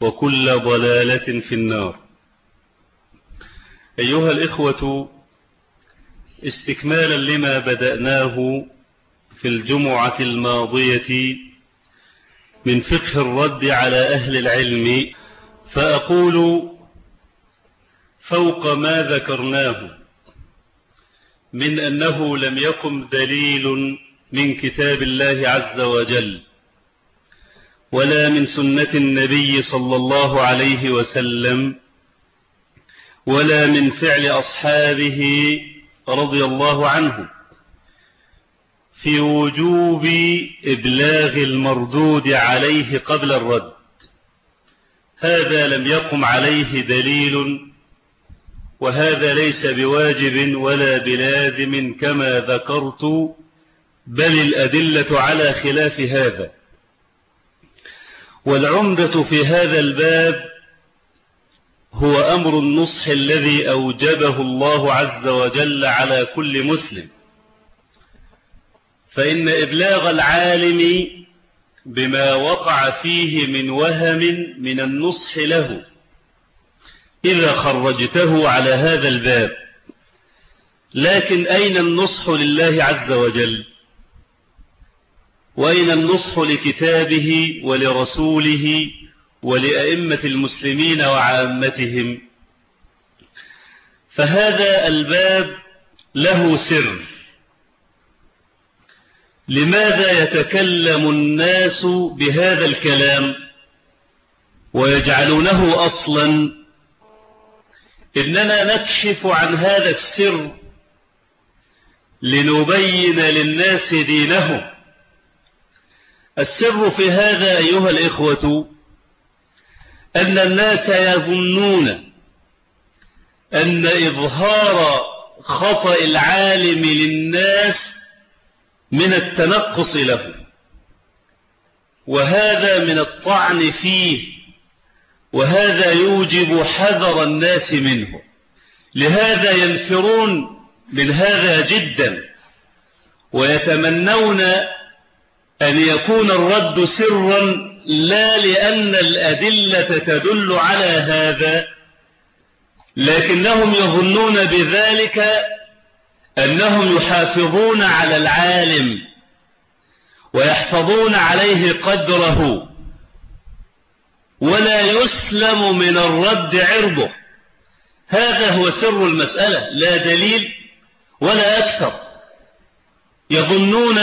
وكل ضلالة في النار. أيها الإخوة استكمالا لما بدأناه في الجمعة الماضية من فقه الرد على أهل العلم فأقول فوق ما ذكرناه من أنه لم يقم دليل من كتاب الله عز وجل. ولا من سنة النبي صلى الله عليه وسلم ولا من فعل أصحابه رضي الله عنه في وجوب إبلاغ المردود عليه قبل الرد هذا لم يقم عليه دليل وهذا ليس بواجب ولا بلازم كما ذكرت بل الأدلة على خلاف هذا. والعمدة في هذا الباب هو أمر النصح الذي أوجبه الله عز وجل على كل مسلم. فإن إبلاغ العالم بما وقع فيه من وهم من النصح له. إذا خرجته على هذا الباب. لكن أين النصح لله عز وجل؟ وأين النصح لكتابه ولرسوله ولأئمة المسلمين وعامتهم؟ فهذا الباب له سر. لماذا يتكلم الناس بهذا الكلام ويجعلونه أصلا؟ إننا نكشف عن هذا السر لنبين للناس دينهم. السر في هذا أيها الإخوة أن الناس يظنون أن إظهار خطأ العالم للناس من التنقص له وهذا من الطعن فيه وهذا يوجب حذر الناس منه. لهذا ينفرون من هذا جدا ويتمنون أن يكون الرد سرا لا لأن الأدلة تدل على هذا لكنهم يظنون بذلك أنهم يحافظون على العالم ويحفظون عليه قدره ولا يسلم من الرد عرضه. هذا هو سر المسألة لا دليل ولا أكثر. يظنون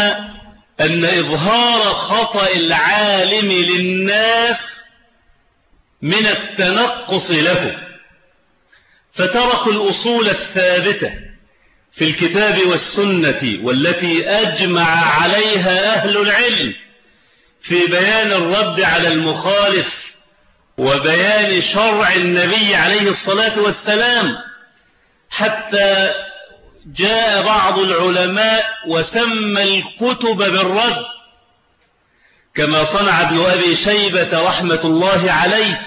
أن إظهار خطأ العالم للناس من التنقص له فتركوا الأصول الثابتة في الكتاب والسنة والتي أجمع عليها أهل العلم في بيان الرد على المخالف وبيان شرع النبي عليه الصلاة والسلام حتى جاء بعض العلماء وسمى الكتب بالرد كما صنع ابن أبي شيبة رحمة الله عليه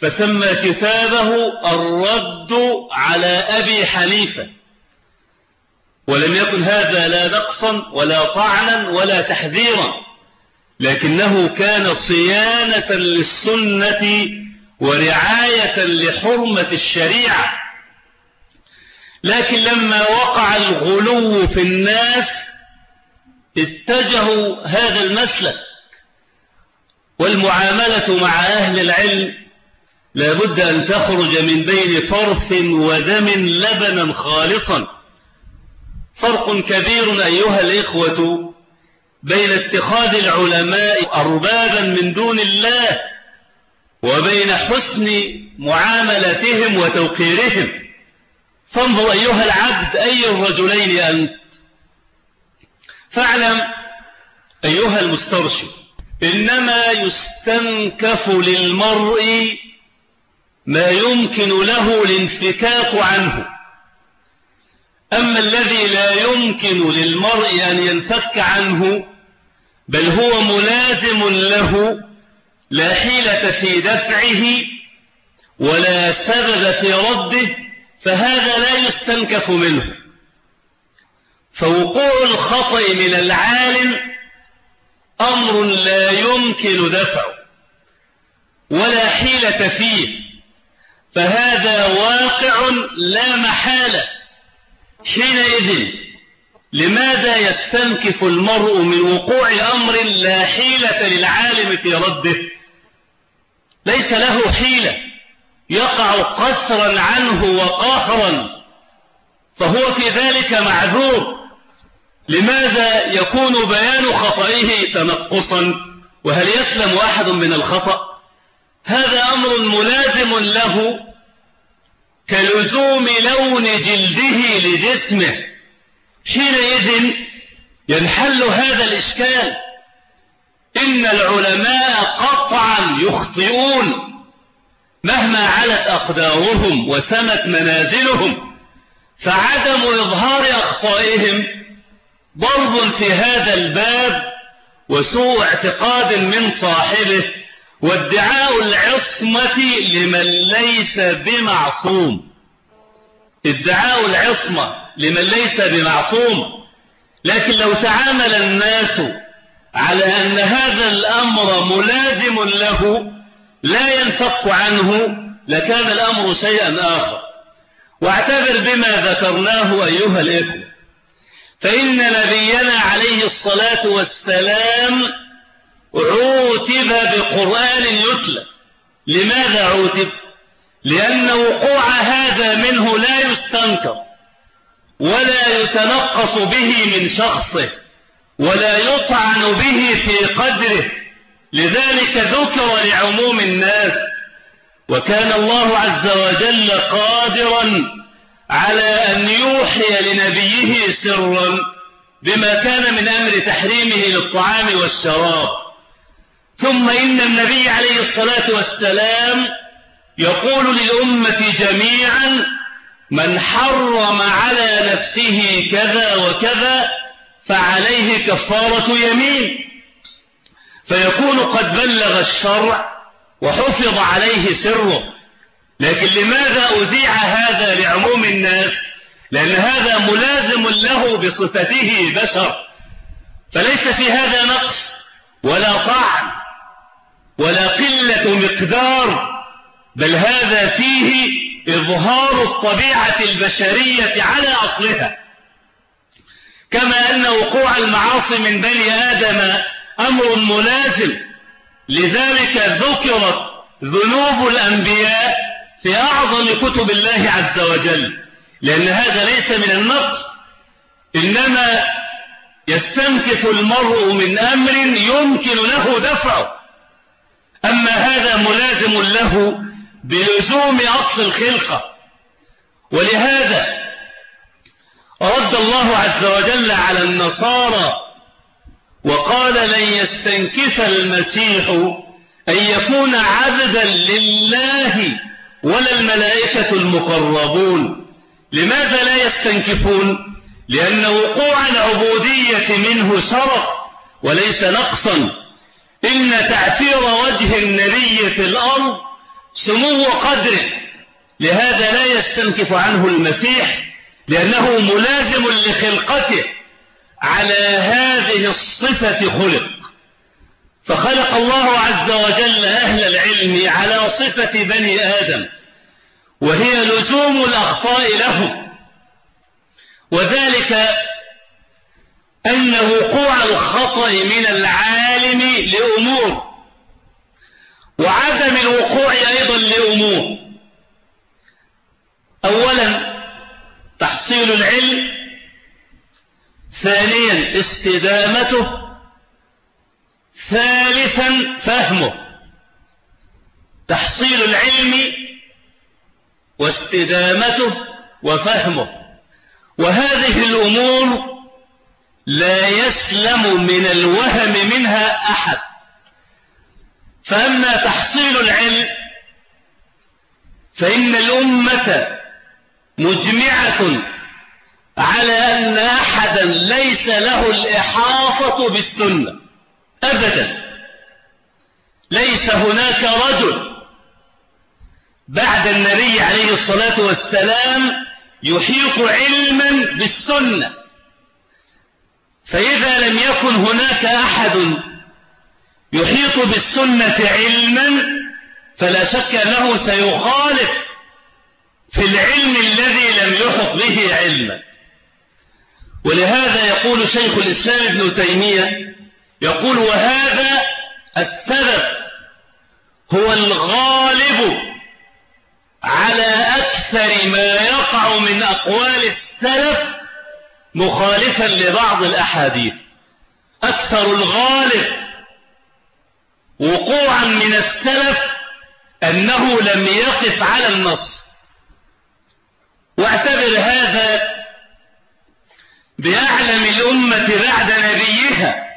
فسمى كتابه الرد على أبي حنيفة. ولم يكن هذا لا نقصا ولا طعنا ولا تحذيرا لكنه كان صيانة للسنة ورعاية لحرمة الشريعة. لكن لما وقع الغلو في الناس اتجهوا هذا المسلك. والمعاملة مع أهل العلم لابد أن تخرج من بين فرث ودم لبنا خالصا. فرق كبير أيها الإخوة بين اتخاذ العلماء أربابا من دون الله وبين حسن معاملتهم وتوقيرهم. فانظر أيها العبد أي الرجلين أنت؟ فاعلم أيها المسترشد إنما يستنكف للمرء ما يمكن له الانفكاك عنه. أما الذي لا يمكن للمرء أن ينفك عنه بل هو ملازم له لا حيلة في دفعه ولا سبب في رده فهذا لا يستنكف منه. فوقوع الخطأ من العالم أمر لا يمكن دفعه ولا حيلة فيه. فهذا واقع لا محالة. حينئذ لماذا يستنكف المرء من وقوع أمر لا حيلة للعالم في رده؟ ليس له حيلة. يقع قسرا عنه وقهرا فهو في ذلك معذور. لماذا يكون بيان خطئه تنقصا؟ وهل يسلم أحد من الخطأ؟ هذا أمر ملازم له كلزوم لون جلده لجسمه. حينئذ ينحل هذا الإشكال. إن العلماء قطعا يخطئون. مهما علت أقدارهم وسمت منازلهم فعدم إظهار أخطائهم ضرب في هذا الباب وسوء اعتقاد من صاحبه وادعاء العصمة لمن ليس بمعصوم. ادعاء العصمة لمن ليس بمعصوم. لكن لو تعامل الناس على أن هذا الأمر ملازم له لا ينفك عنه لكان الأمر شيئا آخر. واعتبر بما ذكرناه أيها الإخوة. فإن نبينا عليه الصلاة والسلام عوتب بقرآن يتلى. لماذا عوتب؟ لأن وقوع هذا منه لا يستنكر ولا يتنقص به من شخصه ولا يطعن به في قدره. لذلك ذكر لعموم الناس وكان الله عز وجل قادرا على أن يوحي لنبيه سرا بما كان من أمر تحريمه للطعام والشراب. ثم إن النبي عليه الصلاة والسلام يقول للأمة جميعا من حرم على نفسه كذا وكذا فعليه كفارة يمين. فيكون قد بلغ الشرع وحفظ عليه سره. لكن لماذا أذيع هذا لعموم الناس؟ لأن هذا ملازم له بصفته بشر. فليس في هذا نقص ولا طعن ولا قلة مقدار بل هذا فيه إظهار الطبيعة البشرية على أصلها. كما أن وقوع المعاصي من بني آدم أمر ملازم لذلك ذكرت ذنوب الأنبياء في أعظم كتب الله عز وجل. لأن هذا ليس من النقص إنما يستنكف المرء من أمر يمكن له دفعه. أما هذا ملازم له بلزوم أصل الخلقة. ولهذا رد الله عز وجل على النصارى وقال لن يستنكف المسيح أن يكون عبدا لله ولا الملائكة المقربون. لماذا لا يستنكفون؟ لأن وقوع العبودية منه شرف وليس نقصا. إن تعثير وجه النبي في الأرض سمو قدره لهذا لا يستنكف عنه المسيح لأنه ملازم لخلقته. على هذه الصفة خلق. فخلق الله عز وجل أهل العلم على صفة بني آدم وهي لزوم الأخطاء لهم. وذلك أن وقوع الخطأ من العالم لأمور وعدم الوقوع أيضا لأمور. أولا تحصيل العلم ثانيا استدامته ثالثا فهمه تحصيل العلم واستدامته وفهمه. وهذه الأمور لا يسلم من الوهم منها أحد. فأما تحصيل العلم فإن الأمة مجمعة على أن أحدا ليس له الإحاطة بالسنة. أبدا. ليس هناك رجل بعد النبي عليه الصلاة والسلام يحيط علما بالسنة. فإذا لم يكن هناك أحد يحيط بالسنة علما فلا شك أنه سيخالف في العلم الذي لم يحط به علما. ولهذا يقول شيخ الإسلام ابن تيمية يقول وهذا السبب هو الغالب على أكثر ما يقع من أقوال السلف مخالفا لبعض الأحاديث. أكثر الغالب وقوعا من السلف أنه لم يقف على النص. واعتبر هذا بأعلم الأمة بعد نبيها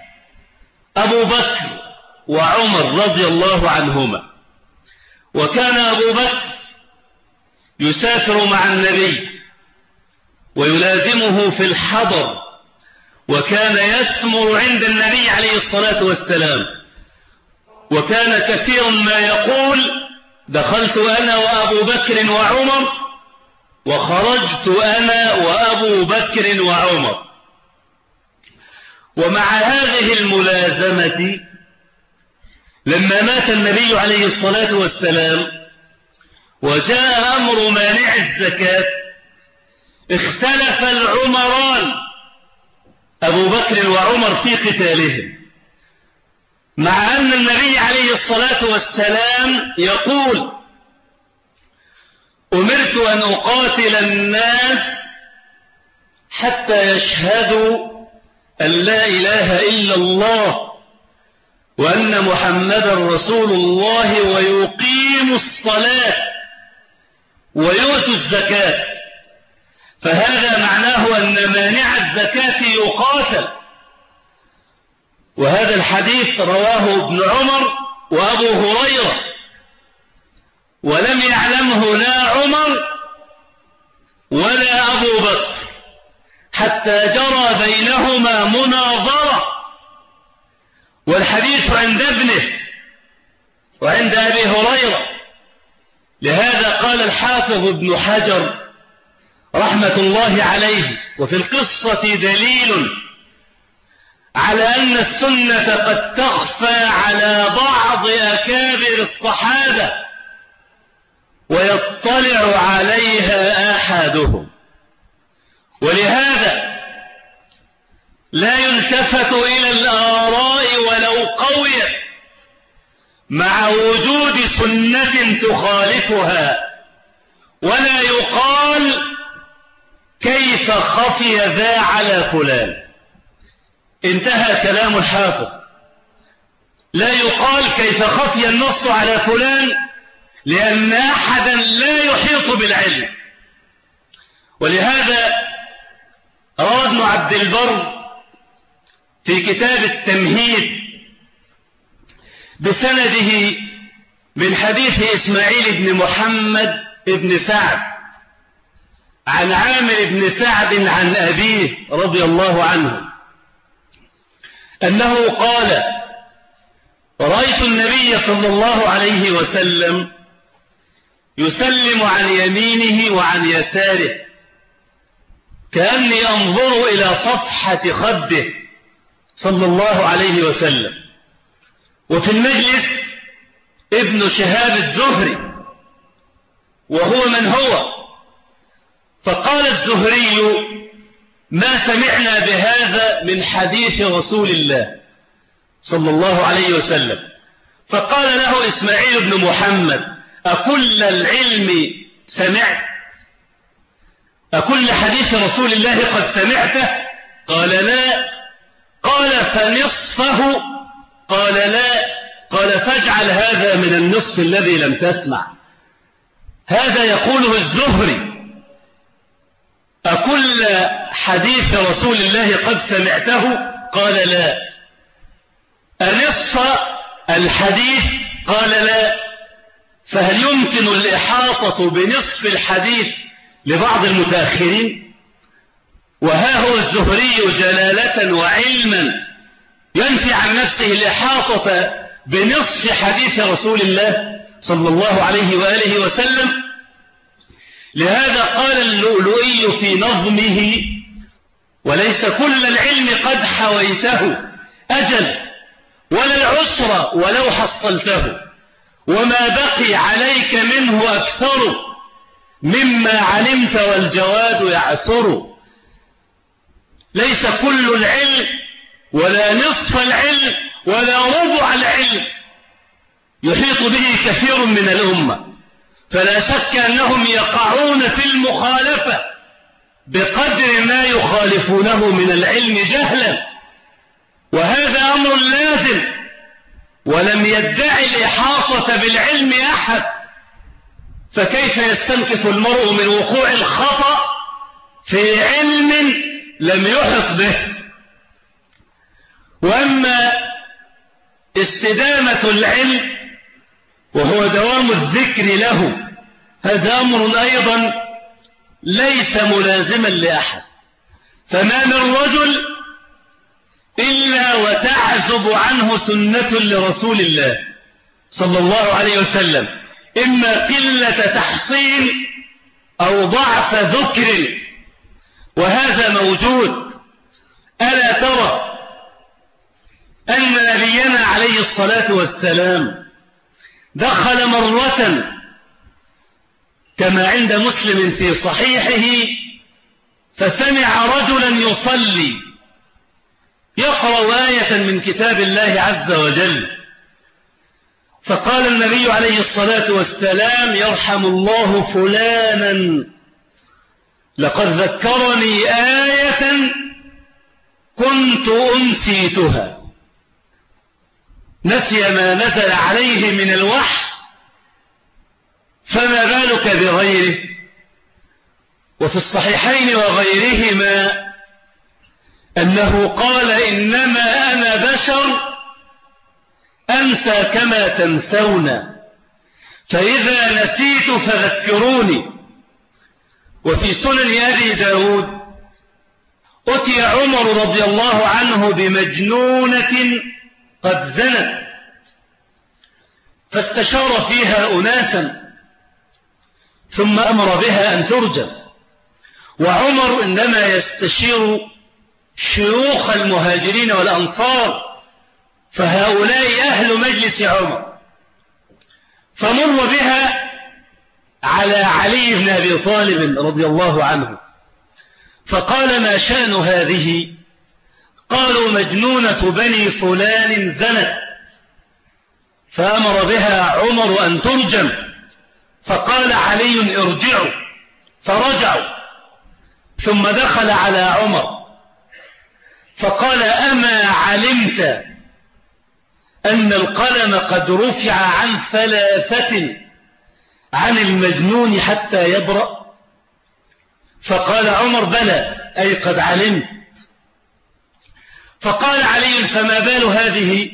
أبو بكر وعمر رضي الله عنهما. وكان أبو بكر يسافر مع النبي ويلازمه في الحضر وكان يسمر عند النبي عليه الصلاة والسلام. وكان كثيرا ما يقول دخلت أنا وأبو بكر وعمر وخرجت أنا وأبو بكر وعمر. ومع هذه الملازمة لما مات النبي عليه الصلاة والسلام وجاء أمر مانع الزكاة اختلف العمران أبو بكر وعمر في قتالهم. مع أن النبي عليه الصلاة والسلام يقول أمرت أن أقاتل الناس حتى يشهدوا أن لا إله إلا الله وأن محمدا رسول الله ويقيموا الصلاة ويؤتوا الزكاة. فهذا معناه أن مانع الزكاة يقاتل. وهذا الحديث رواه ابن عمر وأبو هريرة. ولم يعلمه لا عمر ولا أبو بكر حتى جرى بينهما مناظرة. والحديث عند ابنه وعند أبي هريرة. لهذا قال الحافظ ابن حجر رحمة الله عليه وفي القصة دليل على أن السنة قد تخفى على بعض أكابر الصحابة. ويطلع عليها أحدهم. ولهذا لا يلتفت إلى الآراء ولو قويت مع وجود سنة تخالفها ولا يقال كيف خفي ذا على فلان. انتهى كلام الحافظ. لا يقال كيف خفي النص على فلان لأن أحدا لا يحيط بالعلم. ولهذا روى ابن عبد البر في كتاب التمهيد بسنده من حديث إسماعيل بن محمد بن سعد عن عامر بن سعد عن أبيه رضي الله عنه أنه قال رأيت النبي صلى الله عليه وسلم يسلم عن يمينه وعن يساره كأني أنظر إلى صفحة خده صلى الله عليه وسلم. وفي المجلس ابن شهاب الزهري وهو من هو؟ فقال الزهري ما سمعنا بهذا من حديث رسول الله صلى الله عليه وسلم. فقال له إسماعيل بن محمد أكل العلم سمعت؟ أكل حديث رسول الله قد سمعته؟ قال لا. قال فنصفه. قال لا. قال فاجعل هذا من النصف الذي لم تسمع. هذا يقوله الزهري. أكل حديث رسول الله قد سمعته؟ قال لا. أنصف الحديث؟ قال لا. فهل يمكن الإحاطة بنصف الحديث لبعض المتأخرين؟ وها هو الزهري جلالة وعلما ينفي عن نفسه الإحاطة بنصف حديث رسول الله صلى الله عليه وآله وسلم. لهذا قال اللؤلؤي في نظمه وليس كل العلم قد حويته أجل ولا العسر ولو حصلته. وما بقي عليك منه أكثر مما علمت والجواد يعسر ليس كل العلم ولا نصف العلم ولا ربع العلم يحيط به كثير من الأمة. فلا شك أنهم يقعون في المخالفة بقدر ما يخالفونه من العلم جهلا. وهذا أمر لازم ولم يدعي الإحاطة بالعلم أحد فكيف يستنكف المرء من وقوع الخطأ في علم لم يحط به؟ وأما استدامة العلم وهو دوام الذكر له هذا أمر أيضا ليس ملازما لأحد. فما من رجل إلا وتعزب عنه سنة لرسول الله صلى الله عليه وسلم. إما قلة تحصيل أو ضعف ذكر. وهذا موجود. ألا ترى أن نبينا عليه الصلاة والسلام دخل مرة كما عند مسلم في صحيحه فسمع رجلا يصلي يقرأ آية من كتاب الله عز وجل. فقال النبي عليه الصلاة والسلام يرحم الله فلانا. لقد ذكرني آية كنت أنسيتها. نسي ما نزل عليه من الوحي فما بالك بغيره؟ وفي الصحيحين وغيرهما أنه قال إنما أنا بشر أنسى كما تنسون فإذا نسيت فذكروني. وفي سنن أبي داود أتي عمر رضي الله عنه بمجنونة قد زنت فاستشار فيها أناسا ثم أمر بها أن ترجم وعمر إنما يستشير شيوخ المهاجرين والأنصار فهؤلاء أهل مجلس عمر. فمر بها على علي بن أبي طالب رضي الله عنه. فقال ما شأن هذه؟ قالوا مجنونة بني فلان زنت. فأمر بها عمر أن ترجم. فقال علي ارجعوا. فرجعوا. ثم دخل على عمر. فقال أما علمت أن القلم قد رفع عن ثلاثة عن المجنون حتى يبرأ؟ فقال عمر بلى أي قد علمت. فقال علي فما بال هذه؟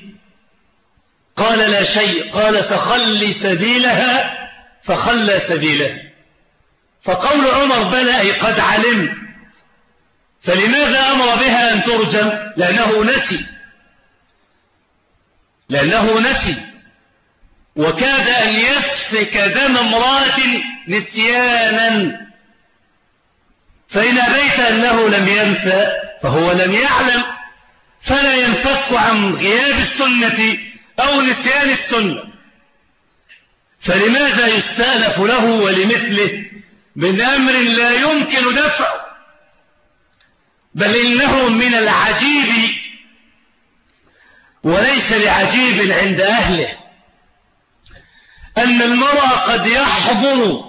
قال لا شيء. قال تخلي سبيلها فخلى سبيلها فقول عمر بلى أي قد علمت. فلماذا أمر بها أن ترجم؟ لأنه نسي. لأنه نسي. وكاد أن يسفك دم امرأة نسيانا. فإن أبيت أنه لم ينسى فهو لم يعلم. فلا ينفك عن غياب السنة أو نسيان السنة. فلماذا يستألف له ولمثله؟ من أمر لا يمكن دفعه. بل إنه من العجيب وليس لعجيب عند أهله أن المرأة قد يحضر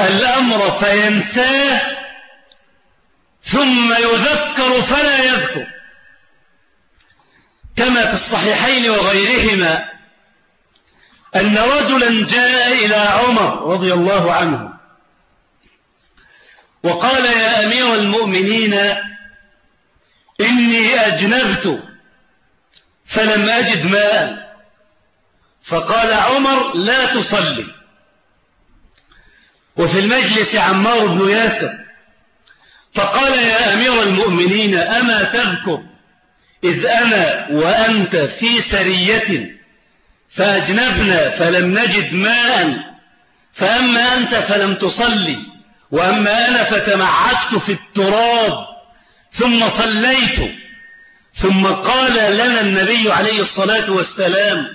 الأمر فينساه ثم يذكر فلا يذكر. كما في الصحيحين وغيرهما أن رجلا جاء إلى عمر رضي الله عنه وقال يا أمير المؤمنين إني أجنبت فلم أجد ماء. فقال عمر لا تصلي. وفي المجلس عمار بن ياسر فقال يا أمير المؤمنين أما تذكر إذ أنا وأنت في سرية فأجنبنا فلم نجد ماء فأما أنت فلم تصلي. وأما أنا فتمعكت في التراب ثم صليت ثم قال لنا النبي عليه الصلاة والسلام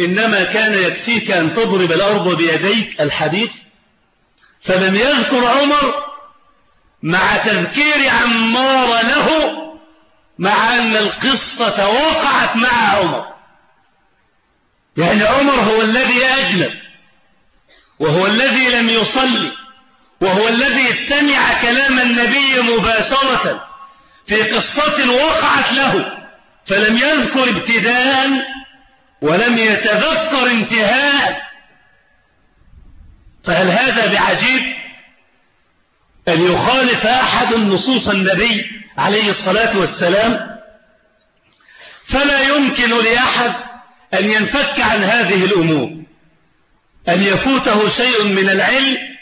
إنما كان يكفيك أن تضرب الأرض بيديك الحديث؟ فلم يذكر عمر مع تذكير عمار له مع أن القصة وقعت مع عمر. يعني عمر هو الذي أجلب وهو الذي لم يصلي. وهو الذي استمع كلام النبي مباشرة في قصة وقعت له فلم يذكر ابتداء ولم يتذكر انتهاء. فهل هذا بعجيب؟ أن يخالف أحد نصوص النبي عليه الصلاة والسلام؟ فلا يمكن لأحد أن ينفك عن هذه الأمور. أن يفوته شيء من العلم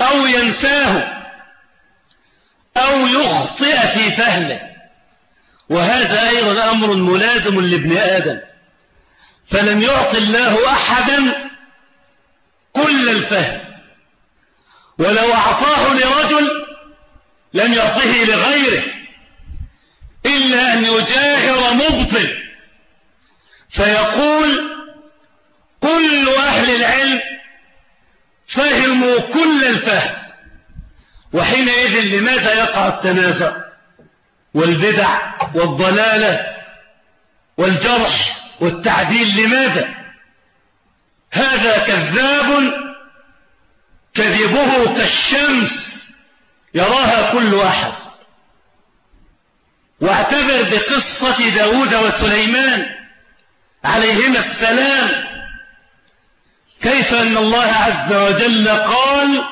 أو ينساه أو يخطئ في فهمه. وهذا أيضا أمر ملازم لابن آدم. فلم يعطي الله أحدا كل الفهم. ولو أعطاه لرجل لم يعطه لغيره. إلا أن يجاهر مبطل. فيقول كل أهل العلم فهموا كل الفهم. وحينئذ لماذا يقع التنازع؟ والبدع والضلالة والجرح والتعديل لماذا؟ هذا كذاب كذبه كالشمس يراها كل أحد واعتبر بقصة داود وسليمان عليهما السلام كيف أن الله عز وجل قال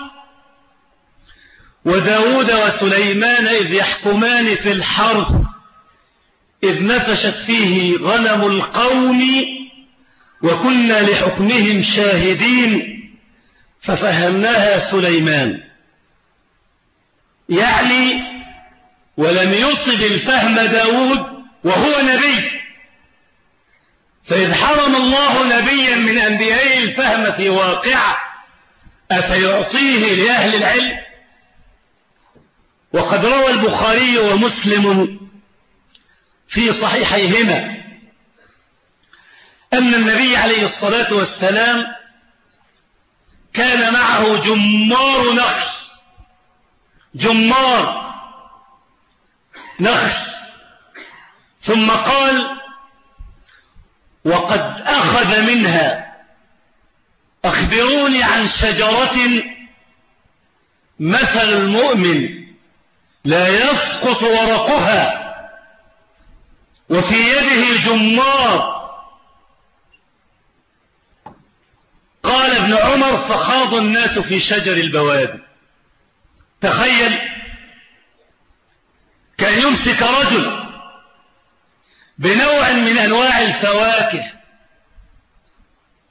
وداود وسليمان إذ يحكمان في الحرث إذ نفشت فيه غنم القوم وكنا لحكمهم شاهدين ففهمناها سليمان. يعني ولم يصب الفهم داود وهو نبي. فإذ حرم الله نبيا من أنبيائه الفهم في واقعة أفيعطيه لأهل العلم؟ وقد روى البخاري ومسلم في صحيحيهما أن النبي عليه الصلاة والسلام كان معه جمار نخل جمار نخل ثم قال وقد أخذ منها. أخبروني عن شجرة مثل المؤمن لا يسقط ورقها وفي يده جمار قال ابن عمر فخاض الناس في شجر البوادي. تخيل كان يمسك رجل بنوع من أنواع الفواكه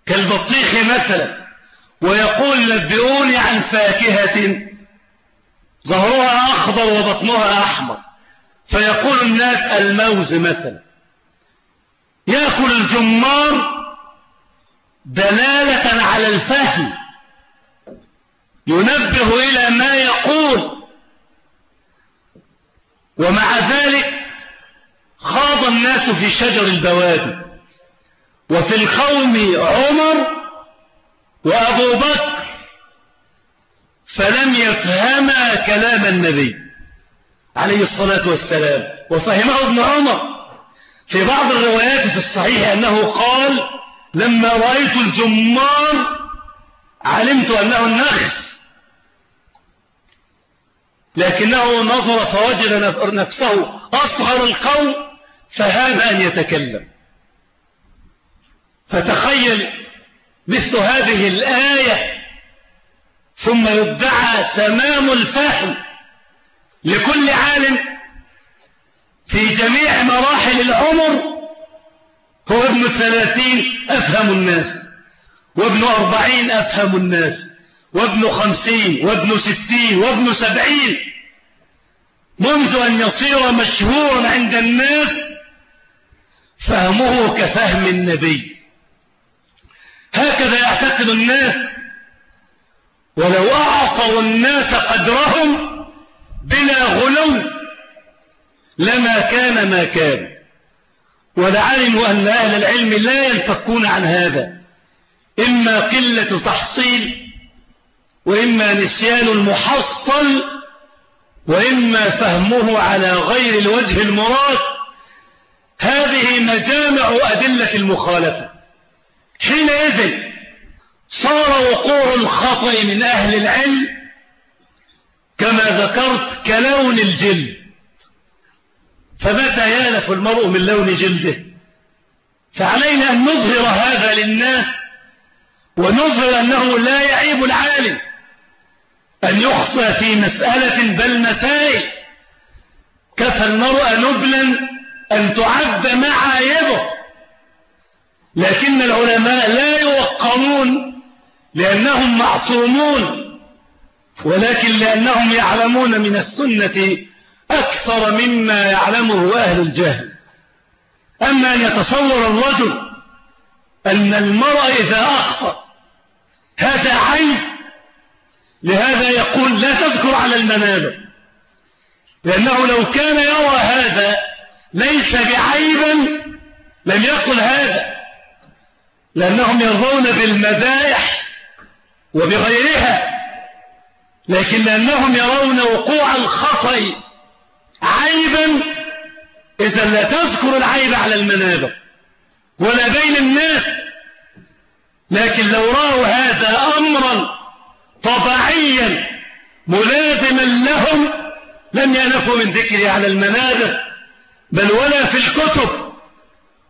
كالبطيخ مثلا ويقول نبئوني عن فاكهة ظهرها أخضر وبطنها أحمر. فيقول الناس الموز مثلا. يأكل الجمار دلالة على الفهم. ينبه إلى ما يقول. ومع ذلك خاض الناس في شجر البوادي. وفي القوم عمر وأبو بكر فلم يفهما كلام النبي عليه الصلاة والسلام. وفهمه ابن عمر. في بعض الروايات في الصحيح أنه قال لما رأيت الجمار علمت أنه النخل. لكنه نظر فوجد نفسه أصغر القوم فهاب أن يتكلم. فتخيل مثل هذه الآية ثم يدعى تمام الفهم لكل عالم في جميع مراحل العمر. هو ابن ثلاثين أفهم الناس وابن أربعين أفهم الناس وابن خمسين وابن ستين وابن سبعين. منذ أن يصير مشهورا عند الناس فهمه كفهم النبي. هكذا يعتقد الناس ولو أعطوا الناس قدرهم بلا غلو لما كان ما كان. ولعلموا أن أهل العلم لا ينفكون عن هذا. إما قلة تحصيل وإما نسيان المحصل وإما فهمه على غير الوجه المراد. هذه مجامع أدلة المخالفة. حينئذ صار وقوع الخطأ من أهل العلم كما ذكرت كلون الجلد. فمتى يالف المرء من لون جلده؟ فعلينا أن نظهر هذا للناس ونظهر أنه لا يعيب العالم أن يخطئ في مسألة بل مسائل. كفى المرء نبلا أن تعد معايبه لكن العلماء لا يوقرون لأنهم معصومون ولكن لأنهم يعلمون من السنة أكثر مما يعلمه أهل الجهل. أما أن يتصور الرجل أن المرء إذا أخطأ هذا عيب. لهذا يقول لا تذكر على المنابر لأنه لو كان يرى هذا ليس بعيبا لم يقل هذا لأنهم يرضون بالمدائح وبغيرها لكن لأنهم يرون وقوع الخطأ. عيبا إذا لا تذكر العيب على المنابر ولا بين الناس لكن لو رأوا هذا أمرا طبيعيا ملازما لهم لم ينفوا من ذكره على المنابر. بل ولا في الكتب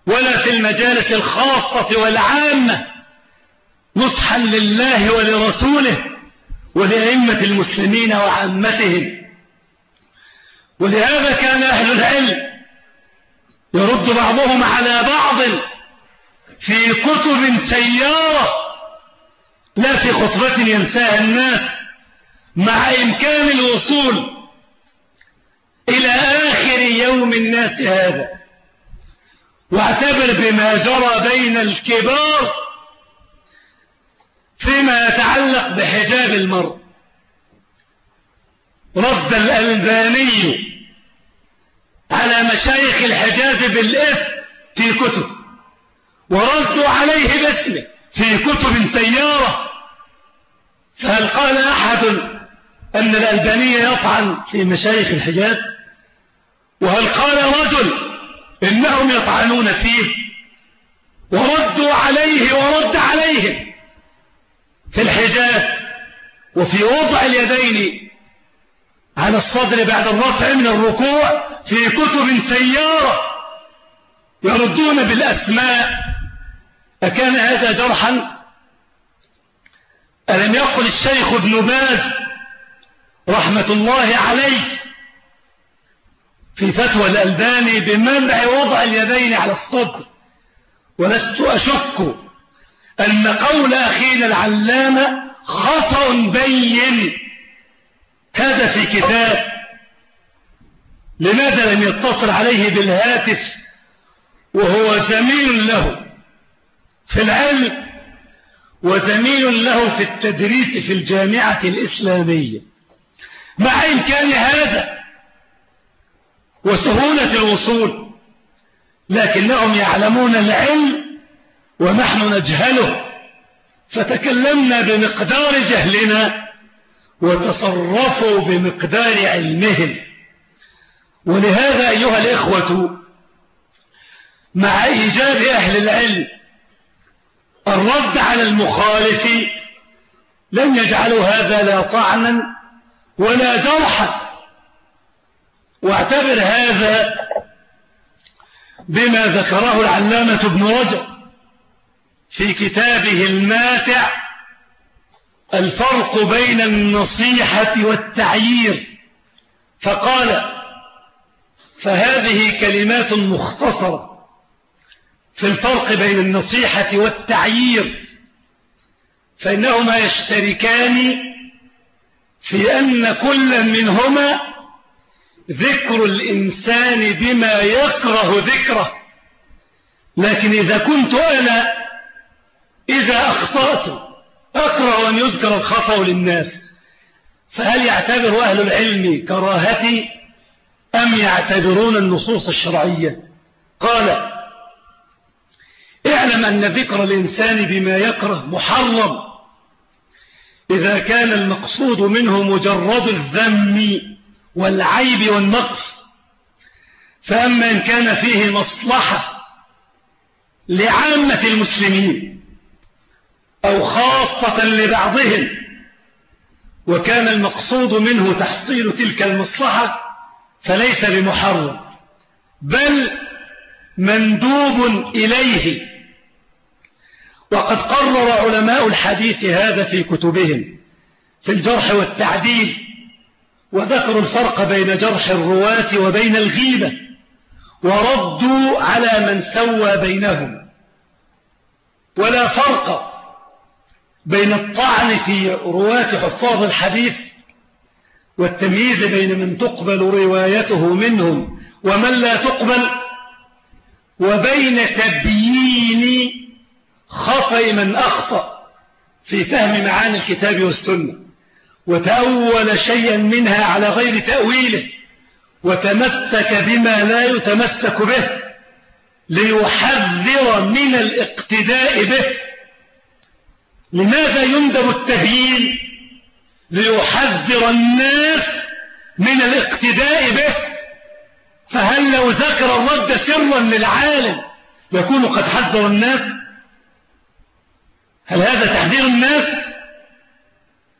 ولا في المجالس الخاصة والعامة نصحا لله ولرسوله ولأئمة المسلمين وعامتهم. ولهذا كان أهل العلم يرد بعضهم على بعض في كتب سيارة لا في خطبة ينساها الناس مع إمكان الوصول إلى آخر يوم الناس هذا. واعتبر بما جرى بين الكبار فيما يتعلق بحجاب المرء. رد الألباني على مشايخ الحجاز بالإثم في كتب وردوا عليه باسمه في كتب سيارة. فهل قال أحد أن الألباني يطعن في مشايخ الحجاز؟ وهل قال رجل إنهم يطعنون فيه وردوا عليه ورد عليهم في الحجاز وفي وضع اليدين على الصدر بعد الرفع من الركوع في كتب سيارة يردون بالأسماء. أكان هذا جرحا؟ ألم يقل الشيخ ابن باز رحمة الله عليه في فتوى الألباني بمنع وضع اليدين على الصدر. ولست أشك أن قول أخينا العلامة خطأ بين. هذا في كتاب لماذا لم يتصل عليه بالهاتف وهو زميل له في العلم وزميل له في التدريس في الجامعة الإسلامية. مع إمكان هذا وسهولة الوصول. لكنهم يعلمون العلم ونحن نجهله. فتكلمنا بمقدار جهلنا وتصرفوا بمقدار علمهم. ولهذا أيها الإخوة مع إيجاب أهل العلم الرد على المخالف لن يجعلوا هذا لا طعنا ولا جرحا. واعتبر هذا بما ذكره العلامة ابن رجب في كتابه الماتع الفرق بين النصيحة والتعيير. فقال فهذه كلمات مختصرة في الفرق بين النصيحة والتعيير فإنهما يشتركان في أن كل منهما ذكر الإنسان بما يكره ذكره. لكن إذا كنت أنا إذا أخطأت أكره أن يذكر الخطأ للناس فهل يعتبر أهل العلم كراهتي أم يعتبرون النصوص الشرعية؟ قال اعلم أن ذكر الإنسان بما يكره محرم. إذا كان المقصود منه مجرد الذم والعيب والنقص. فأما إن كان فيه مصلحة لعامة المسلمين أو خاصة لبعضهم وكان المقصود منه تحصيل تلك المصلحة فليس بمحرم بل مندوب إليه. وقد قرر علماء الحديث هذا في كتبهم في الجرح والتعديل وذكروا الفرق بين جرح الرواة وبين الغيبة وردوا على من سوى بينهم. ولا فرق بين الطعن في رواة حفاظ الحديث والتمييز بين من تقبل روايته منهم ومن لا تقبل وبين تبيين خطأ من أخطأ في فهم معاني الكتاب والسنة. وتأول شيئا منها على غير تأويله وتمسك بما لا يتمسك به ليحذر من الاقتداء به. لماذا يندب التبيين؟ ليحذر الناس من الاقتداء به. فهل لو ذكر الرد سرا للعالم يكون قد حذر الناس؟ هل هذا تحذير الناس؟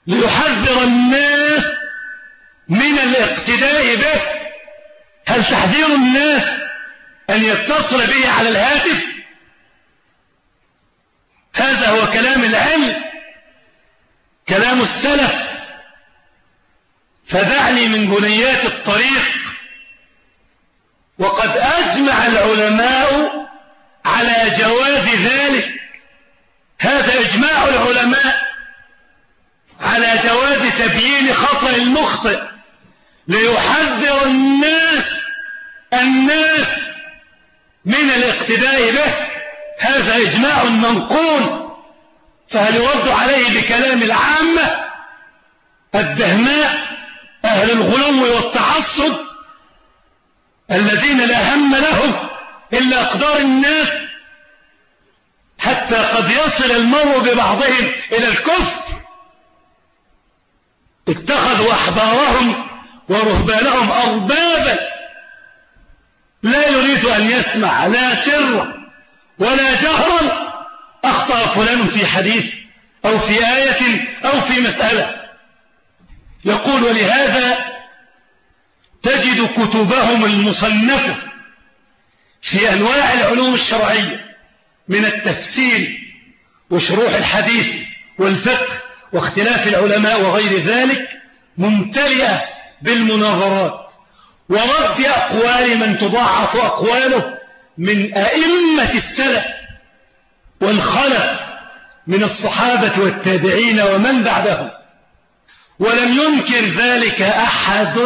ليحذر الناس من الاقتداء به؟ هل تحذير الناس أن يتصل به على الهاتف؟ هذا هو كلام العلم كلام السلف. فدعني من بنيات الطريق. وقد أجمع العلماء على جواز ذلك. هذا إجماع العلماء. على جواز تبيين خطأ المخطئ ليحذر الناس الناس من الاقتداء به. هذا إجماع منقول. فهل يرد عليه بكلام العامة؟ الدهماء أهل الغلو والتعصب الذين لا هم لهم إلا أقدار الناس. حتى قد يصل المرء ببعضهم إلى الكفر اتخذوا أحبارهم ورهبانهم أربابا. لا يريد أن يسمع لا سرا ولا جهرا أخطأ فلان في حديث أو في آية أو في مسألة. يقول ولهذا تجد كتبهم المصنفة في أنواع العلوم الشرعية من التفسير وشروح الحديث والفقه واختلاف العلماء وغير ذلك ممتلئة بالمناظرات ورد أقوال من تضاعف أقواله من أئمة السلف والخلف من الصحابة والتابعين ومن بعدهم. ولم ينكر ذلك أحد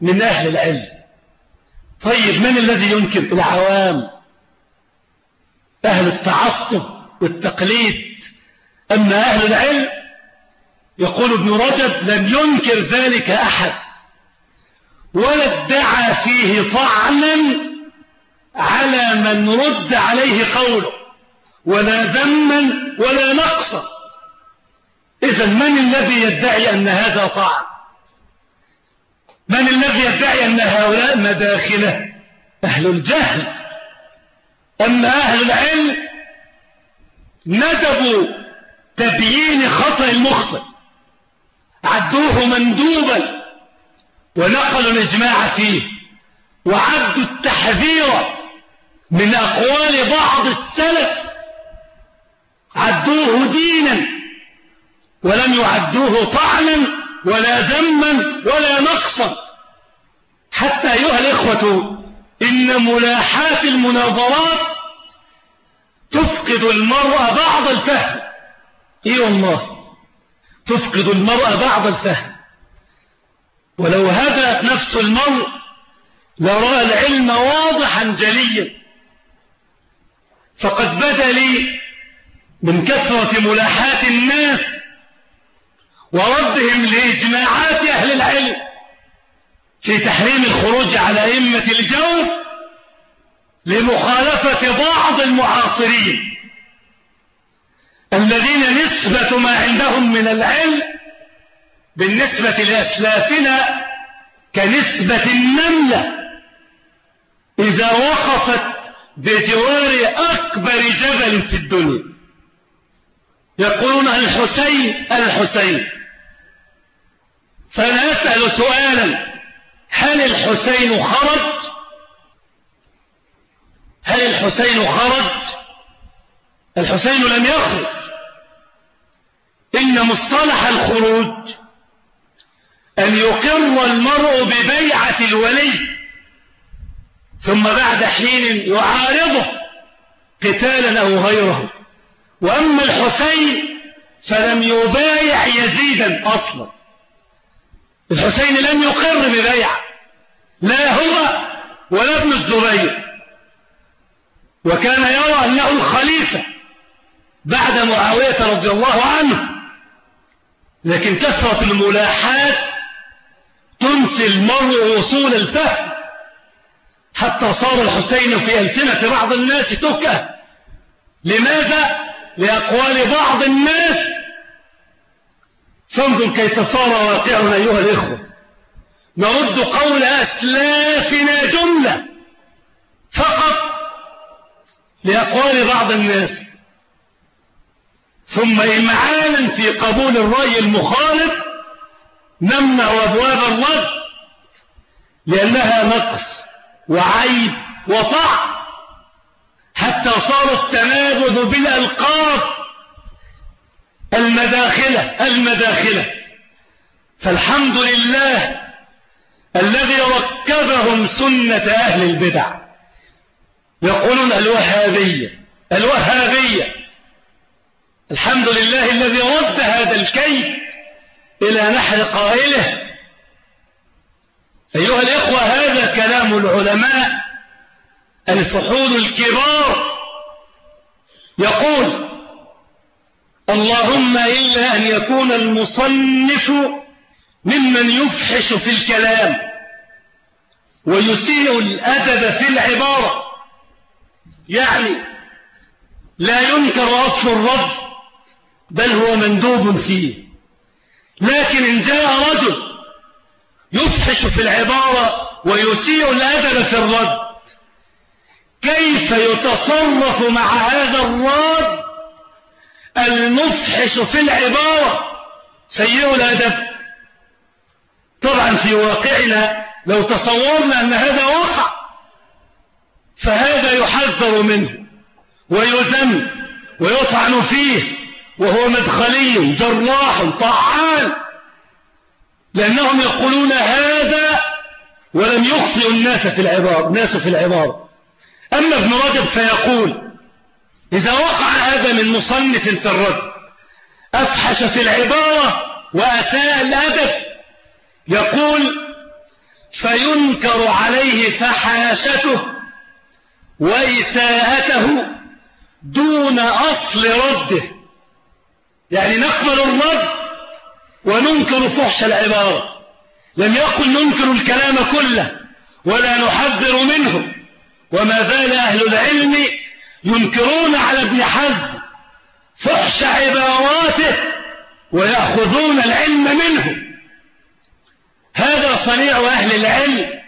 من أهل العلم. طيب من الذي ينكر العوام؟ أهل التعصب والتقليد. أما أهل العلم يقول ابن رجب لم ينكر ذلك أحد ولا ادعى فيه طعنا على من رد عليه قوله ولا ذما ولا نقصا. إذا من الذي يدعي أن هذا طعن؟ من الذي يدعي أن هؤلاء مداخلة؟ أهل الجهل. أما أهل العلم ندبوا تبيين خطأ المخطئ. عدوه مندوبا. ونقلوا الإجماع فيه. وعدوا التحذير من أقوال بعض السلف. عدوه دينا. ولم يعدوه طعنا ولا ذما ولا نقصا. حتى أيها الإخوة إن ملاحات المناظرات تفقد المرأة بعض الفهم. اي والله؟ تفقد المرأة بعض الفهم. ولو هدأت نفس المرء لرأى العلم واضحا جليا. فقد بدا لي من كثرة ملاحات الناس وردهم لإجماعات أهل العلم في تحريم الخروج على أئمة الجو لمخالفة بعض المعاصرين. الذين نسبة ما عندهم من العلم بالنسبة لأسلافنا كنسبة النملة. إذا وقفت بجوار أكبر جبل في الدنيا يقولون الحسين الحسين. فأنا أسأل سؤالا هل الحسين خرج؟ هل الحسين خرج؟ الحسين لم يخرج. إن مصطلح الخروج أن يقر المرء ببيعة الولي ثم بعد حين يعارضه قتالا أو غيره. وأما الحسين فلم يبايع يزيدا أصلا. الحسين لم يقر ببيعة لا هو ولا ابن الزبير. وكان يرى أنه الخليفة بعد معاوية رضي الله عنه. لكن كثرة الملاحات تنسي المرء وصول الفهم. حتى صار الحسين في ألسنة بعض الناس تكه لماذا؟ لأقوال بعض الناس. فانظر كيف صار واقعنا أيها الإخوة. نرد قول أسلافنا جملة فقط لأقوال بعض الناس. ثم إمعانا في قبول الرأي المخالف نمنع أبواب الرد لأنها نقص وعيب وطعن حتى صار التنابذ بالألقاب المداخلة المداخلة. فالحمد لله الذي ركبهم سنة أهل البدع. يقولون الوهابية الوهابية. الحمد لله الذي رد هذا الكيد إلى نحر قائله. أيها الإخوة هذا كلام العلماء الفحول الكبار. يقول اللهم إلا أن يكون المصنف ممن يفحش في الكلام ويسيء الأدب في العبارة. يعني لا ينكر أصل الرد بل هو مندوب فيه. لكن إن جاء رجل يفحش في العبارة ويسيء الأدب في الرد كيف يتصرف مع هذا الرد المفحش في العبارة؟ سيء الأدب. طبعا في واقعنا لو تصورنا أن هذا وقع فهذا يحذر منه ويذم ويطعن فيه وهو مدخلي جراح طعان لأنهم يقولون هذا ولم يخطئ الناس في العبارة الناس في العبارة أما ابن رجب فيقول إذا وقع هذا من مصنف في الرد أفحش في العبارة وأساء الأدب. يقول فينكر عليه فحاشته وإساءته دون أصل رده. يعني نقبل الرد وننكر فحش العبارة. لم يقل ننكر الكلام كله ولا نحذر منه. وما زال أهل العلم ينكرون على ابن حزم فحش عباراته ويأخذون العلم منه. هذا صنيع أهل العلم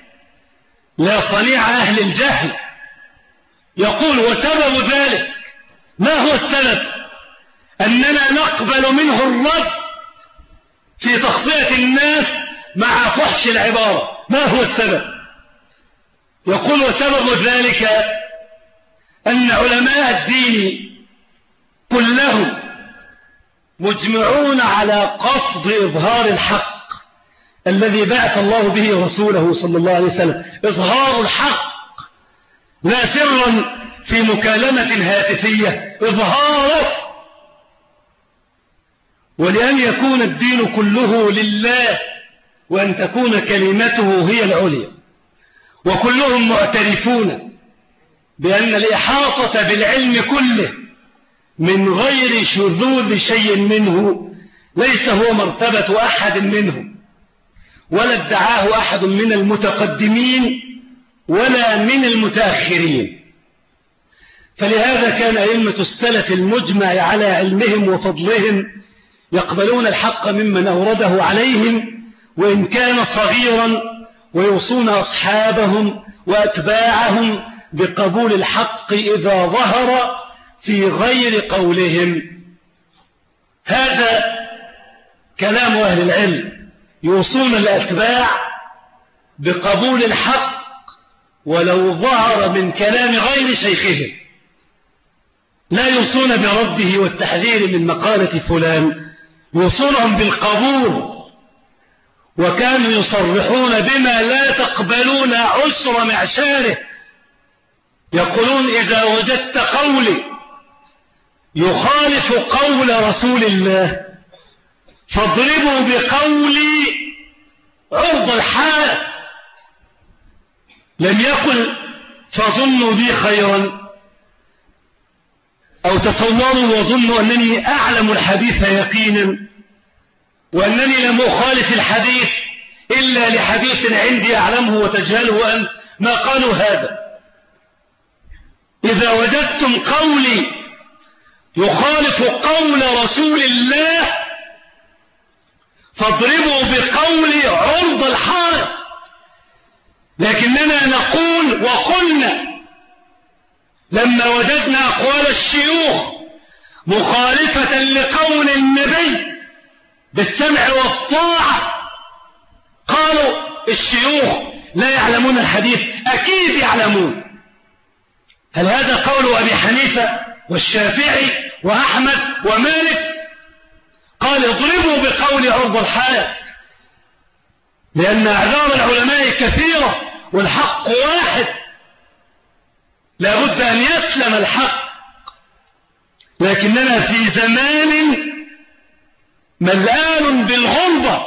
لا صنيع أهل الجهل. يقول وسبب ذلك ما هو السبب؟ أننا نقبل منه الرد في تخصية الناس مع فحش العبارة. ما هو السبب؟ يقول وسبب ذلك أن علماء الدين كلهم مجمعون على قصد إظهار الحق الذي بعث الله به رسوله صلى الله عليه وسلم. إظهار الحق لا سرا في مكالمة هاتفية إظهاره ولأن يكون الدين كله لله وأن تكون كلمته هي العليا. وكلهم معترفون بأن الإحاطة بالعلم كله من غير شذوذ شيء منه ليس هو مرتبة أحد منهم ولا ادعاه أحد من المتقدمين ولا من المتأخرين. فلهذا كان أئمة السلف المجمع على علمهم وفضلهم يقبلون الحق ممن أورده عليهم وإن كان صغيرا ويوصون أصحابهم وأتباعهم بقبول الحق إذا ظهر في غير قولهم. هذا كلام أهل العلم يوصون الأتباع بقبول الحق ولو ظهر من كلام غير شيخهم. لا يوصون برده والتحذير من مقالة فلان. يوصونهم بالقبول. وكانوا يصرحون بما لا تقبلون عسر معشاره. يقولون إذا وجدت قولي يخالف قول رسول الله فاضربوا بقولي عرض الحال. لم يقل فظنوا بي خيرا. أو تصوروا وظنوا أنني أعلم الحديث يقينا وأنني لم أخالف الحديث إلا لحديث عندي أعلمه وتجهله أنت ما قالوا هذا. إذا وجدتم قولي يخالف قول رسول الله فاضربوا بقولي عرض الحائط. لكننا نقول وقلنا لما وجدنا أقوال الشيوخ مخالفة لقول النبي بالسمع والطاعة قالوا الشيوخ لا يعلمون الحديث أكيد يعلمون. هل هذا قول أبي حنيفة والشافعي وأحمد ومالك؟ قال اضربوا بقول عرض الحياة لأن أعذار العلماء كثيرة والحق واحد. لا بد أن يسلم الحق. لكننا في زمان ملآن بالغربة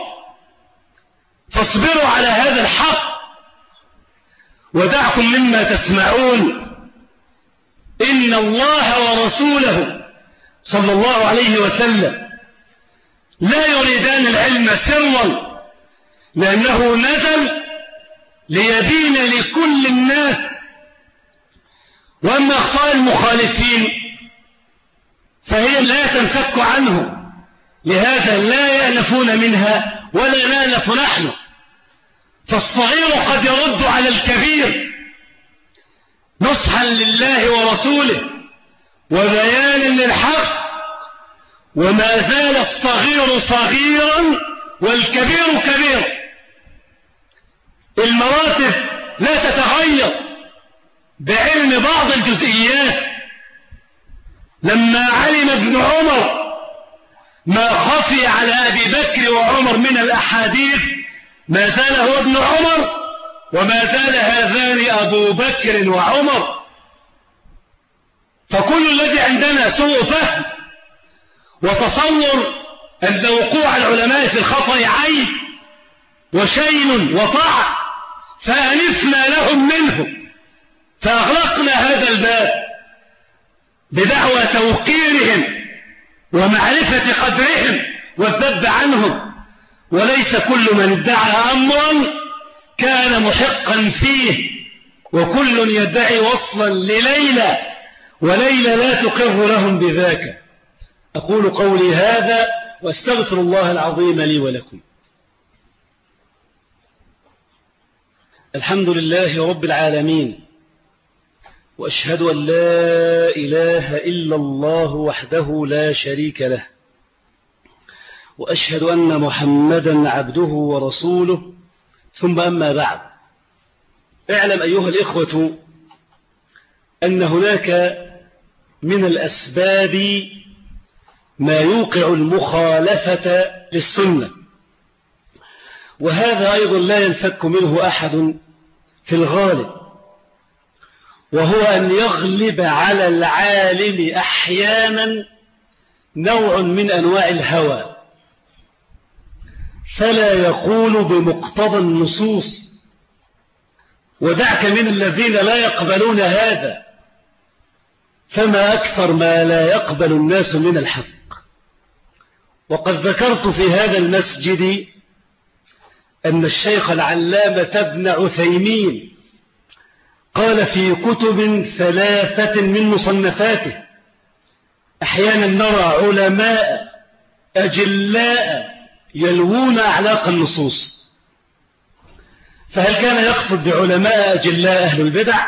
فاصبروا على هذا الحق ودعكم مما تسمعون. إن الله ورسوله صلى الله عليه وسلم لا يريدان العلم سرا لأنه نزل ليبين لكل الناس وأما أخطاء المخالفين فهي لا تنفك عنه. لهذا لا يألفون منها ولا نألف نحن. فالصغير قد يرد على الكبير نصحا لله ورسوله وبيانا للحق وما زال الصغير صغيرا والكبير كبير المراتب لا تتغير. بعلم بعض الجزئيات. لما علم ابن عمر ما خفي على أبي بكر وعمر من الأحاديث ما زال هو ابن عمر وما زال هذان أبو بكر وعمر. فكل الذي عندنا سوء فهم وتصور أن وقوع العلماء في الخطأ عيب وشين وطاعة فأنفنا لهم منه. فأغلقنا هذا الباب بدعوى توقيرهم ومعرفة قدرهم والذب عنهم. وليس كل من ادعى أمرا كان محقا فيه وكل يدعي وصلا لليلى وليلى لا تقر لهم بذاك. أقول قولي هذا واستغفر الله العظيم لي ولكم. الحمد لله رب العالمين وأشهد أن لا إله إلا الله وحده لا شريك له. وأشهد أن محمدا عبده ورسوله. ثم أما بعد اعلم أيها الإخوة أن هناك من الأسباب ما يوقع المخالفة للسنة. وهذا أيضا لا ينفك منه أحد في الغالب. وهو أن يغلب على العالم أحيانا نوع من أنواع الهوى. فلا يقول بمقتضى النصوص ودعك من الذين لا يقبلون هذا فما أكثر ما لا يقبل الناس من الحق. وقد ذكرت في هذا المسجد أن الشيخ العلامة ابن عثيمين قال في كتب ثلاثة من مصنفاته أحيانا نرى علماء أجلاء يلوون أعلاق النصوص. فهل كان يقصد بعلماء أجلاء أهل البدع؟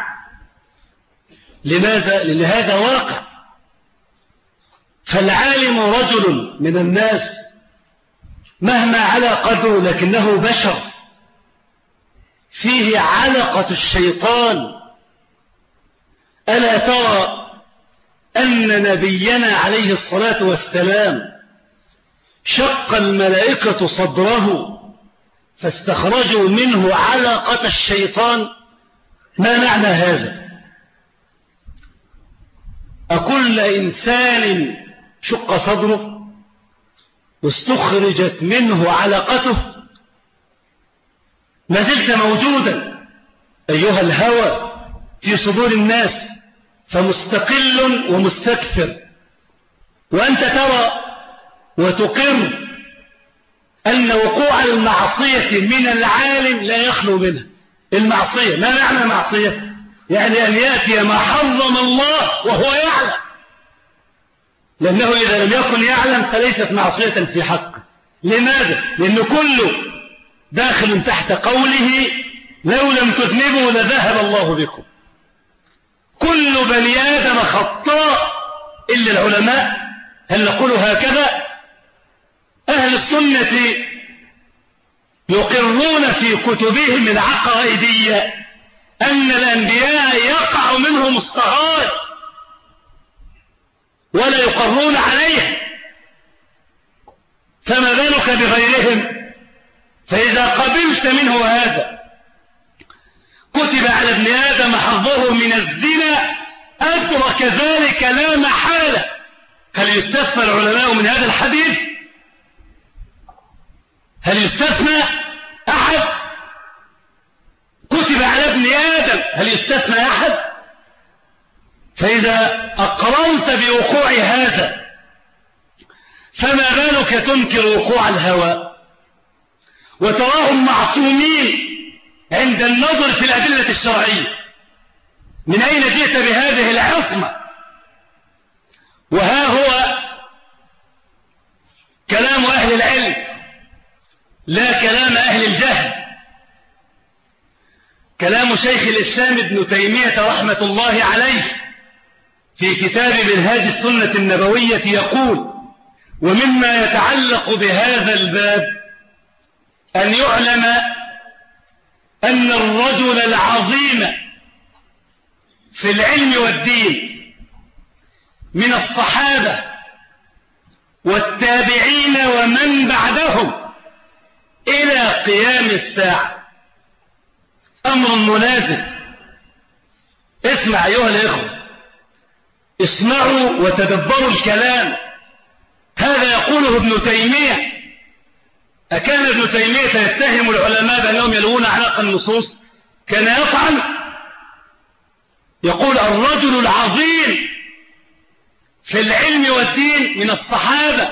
لماذا؟ لأن هذا واقع فالعالم رجل من الناس مهما على قدره لكنه بشر فيه علقة الشيطان ألا ترى أن نبينا عليه الصلاة والسلام شق الملائكة صدره فاستخرجوا منه علقة الشيطان؟ ما معنى هذا؟ أكل إنسان شق صدره واستخرجت منه علقته؟ ما زلت موجودا أيها الهوى في صدور الناس. فمستقل ومستكثر. وأنت ترى وتقر أن وقوع المعصية من العالم لا يخلو منها المعصية ما معنى معصية يعني أن يأتي ما حرم الله وهو يعلم. لأنه إذا لم يكن يعلم فليست معصية في حقه لماذا؟ لأنه كله داخل تحت قوله لو لم تذنبوا لذهب الله بكم. كل بني آدم خطاء إلا العلماء. هل نقول هكذا؟ أهل السنة يقرون في كتبهم العقائدية أن الأنبياء يقع منهم الصغائر ولا يقرون عليه فما بالك بغيرهم؟ فإذا قبلت منه هذا كتب على ابن آدم حظه من الزنا أدرك ذلك لا محالة. هل يستثنى العلماء من هذا الحديث؟ هل يستثنى أحد؟ كتب على ابن آدم هل يستثنى أحد؟ فإذا أقررت بوقوع هذا فما بالك تنكر وقوع الهوى؟ وتراهم معصومين. عند النظر في الأدلة الشرعية. من أين جئت بهذه العصمة؟ وها هو كلام أهل العلم لا كلام أهل الجهل. كلام شيخ الإسلام ابن تيمية رحمة الله عليه في كتاب منهاج السنة النبوية يقول ومما يتعلق بهذا الباب أن يعلم أن الرجل العظيم في العلم والدين من الصحابة والتابعين ومن بعدهم إلى قيام الساعة. أمر مناسب اسمع أيها الإخوة. اسمعوا وتدبروا الكلام. هذا يقوله ابن تيمية أكان ابن تيمية يتهم العلماء بأنهم يلوون أعناق النصوص كان يفعل. يقول الرجل العظيم في العلم والدين من الصحابة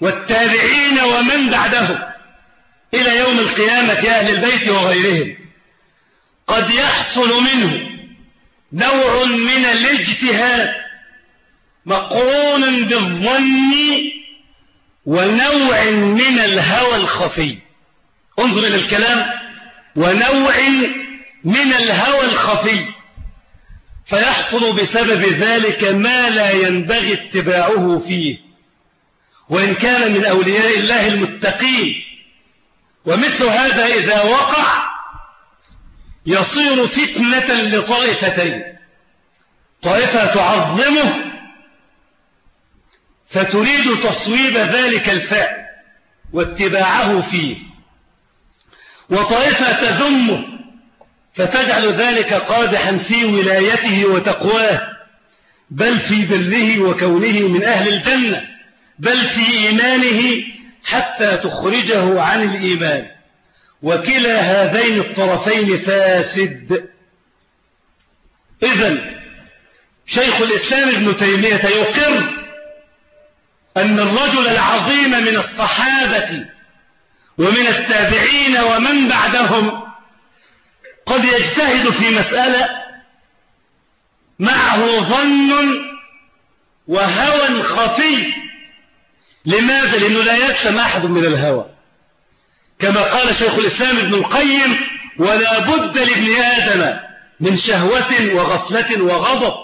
والتابعين ومن بعدهم إلى يوم القيامة أهل البيت وغيرهم. قد يحصل منه نوع من الاجتهاد مقرون بالظن ونوع من الهوى الخفي. انظر إلى الكلام. ونوع من الهوى الخفي. فيحصل بسبب ذلك ما لا ينبغي اتباعه فيه. وإن كان من أولياء الله المتقين. ومثل هذا إذا وقع يصير فتنة لطائفتين. طائفة تعظمه فتريد تصويب ذلك الفعل واتباعه فيه. وطائفة تذمه فتجعل ذلك قادحا في ولايته وتقواه بل في بره وكونه من أهل الجنة بل في إيمانه حتى تخرجه عن الإيمان. وكلا هذين الطرفين فاسد. إذا شيخ الإسلام ابن تيمية يقر أن الرجل العظيم من الصحابة ومن التابعين ومن بعدهم قد يجتهد في مسألة معه ظن وهوى خفي. لماذا؟ لأنه لا يسلم أحد من الهوى. كما قال شيخ الإسلام ابن القيم ولا بد لابن آدم من شهوة وغفلة وغضب.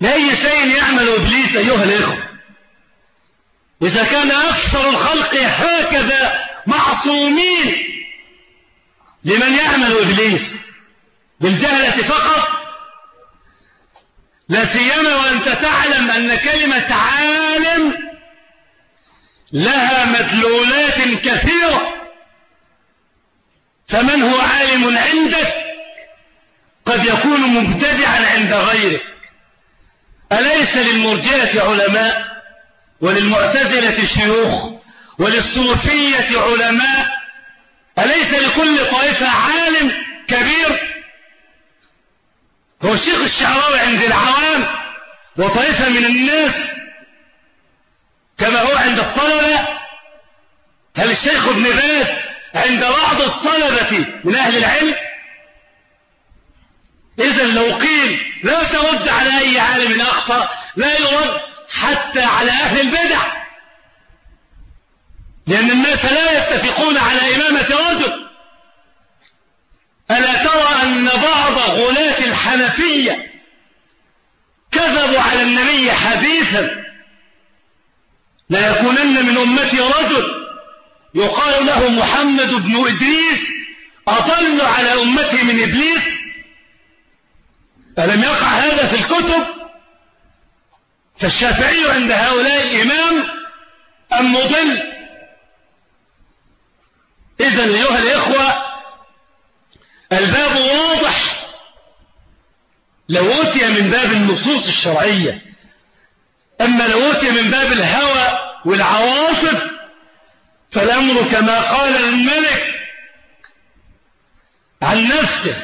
لأي شيء يعمل إبليس أيها الإخوة؟ إذا كان أكثر الخلق هكذا معصومين لمن يعمل إبليس بالجهلة فقط لا سيما وأنت تعلم أن كلمة عالم لها مدلولات كثيرة فمن هو عالم عندك قد يكون مبتدعا عند غيرك. أليس للمرجئة علماء؟ وللمعتزلة شيوخ وللصوفية علماء أليس لكل طائفة عالم كبير؟ هو الشيخ الشعراوي عند العوام وطائفة من الناس كما هو عند الطلبة. هل الشيخ ابن باز عند بعض الطلبة من أهل العلم؟ إذا لو قيل لا ترد على أي عالم أخطأ لا يرد حتى على أهل البدع. لأن الناس لا يتفقون على إمامة رجل ألا ترى أن بعض غلاة الحنفية كذبوا على النبي حديثا لا يكونن من أمتي رجل. يقال له محمد بن إدريس أضل على أمته من إبليس. ألم يقع هذا في الكتب؟ فالشافعي عند هؤلاء إمام أم مضل إذا أيها الإخوة الباب واضح. لو أتي من باب النصوص الشرعية أما لو أتي من باب الهوى والعواصف فالأمر كما قال الملك عن نفسه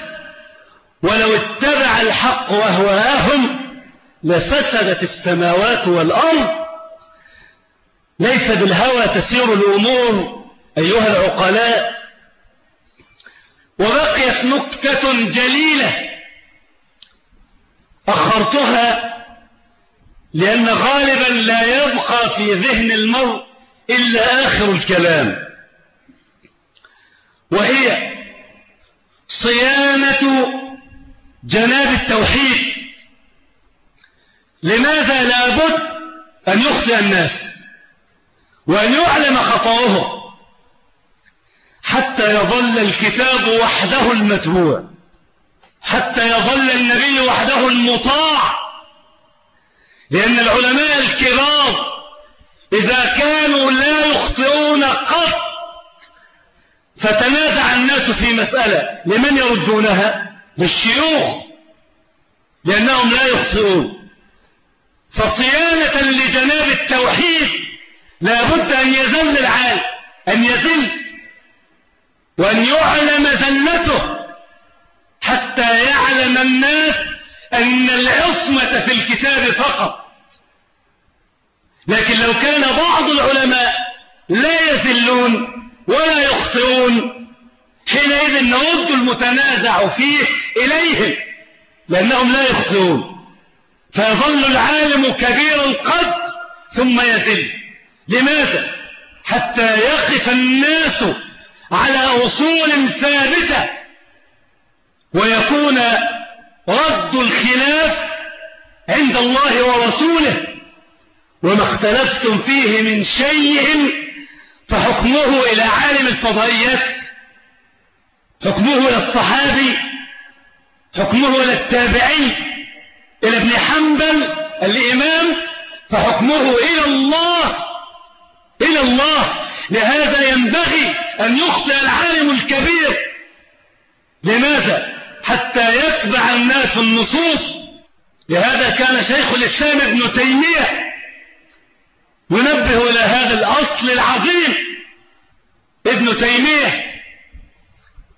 ولو اتبع الحق وهواهم لفسدت السماوات والأرض ليس بالهوى تسير الأمور أيها العقلاء. وبقيت نكتة جليلة أخرتها لأن غالبا لا يبقى في ذهن المرء إلا آخر الكلام. وهي صيانة جناب التوحيد. لماذا لابد أن يخطئ الناس وأن يعلم خطأهم حتى يظل الكتاب وحده المتبوع حتى يظل النبي وحده المطاع لأن العلماء الكبار إذا كانوا لا يخطئون قط فتنازع الناس في مسألة لمن يردونها؟ للشيوخ لأنهم لا يخطئون. فصيانة لجناب التوحيد لا بد أن يزل العالم أن يزل وأن يعلم زلته حتى يعلم الناس أن العصمة في الكتاب فقط. لكن لو كان بعض العلماء لا يزلون ولا يخطئون حينئذ نرد المتنازع فيه إليهم لأنهم لا يخطئون. فيظل العالم كبير القدر ثم يزل لماذا؟ حتى يقف الناس على أصول ثابتة ويكون رد الخلاف عند الله ورسوله. وما اختلفتم فيه من شيء فحكمه إلى عالم الفضائيات حكمه إلى الصحابي حكمه إلى التابعي إلى ابن حنبل الإمام فحكمه إلى الله إلى الله. لهذا ينبغي أن يخطئ العالم الكبير. لماذا؟ حتى يتبع الناس النصوص. لهذا كان شيخ الإسلام ابن تيمية ينبه إلى هذا الأصل العظيم. ابن تيمية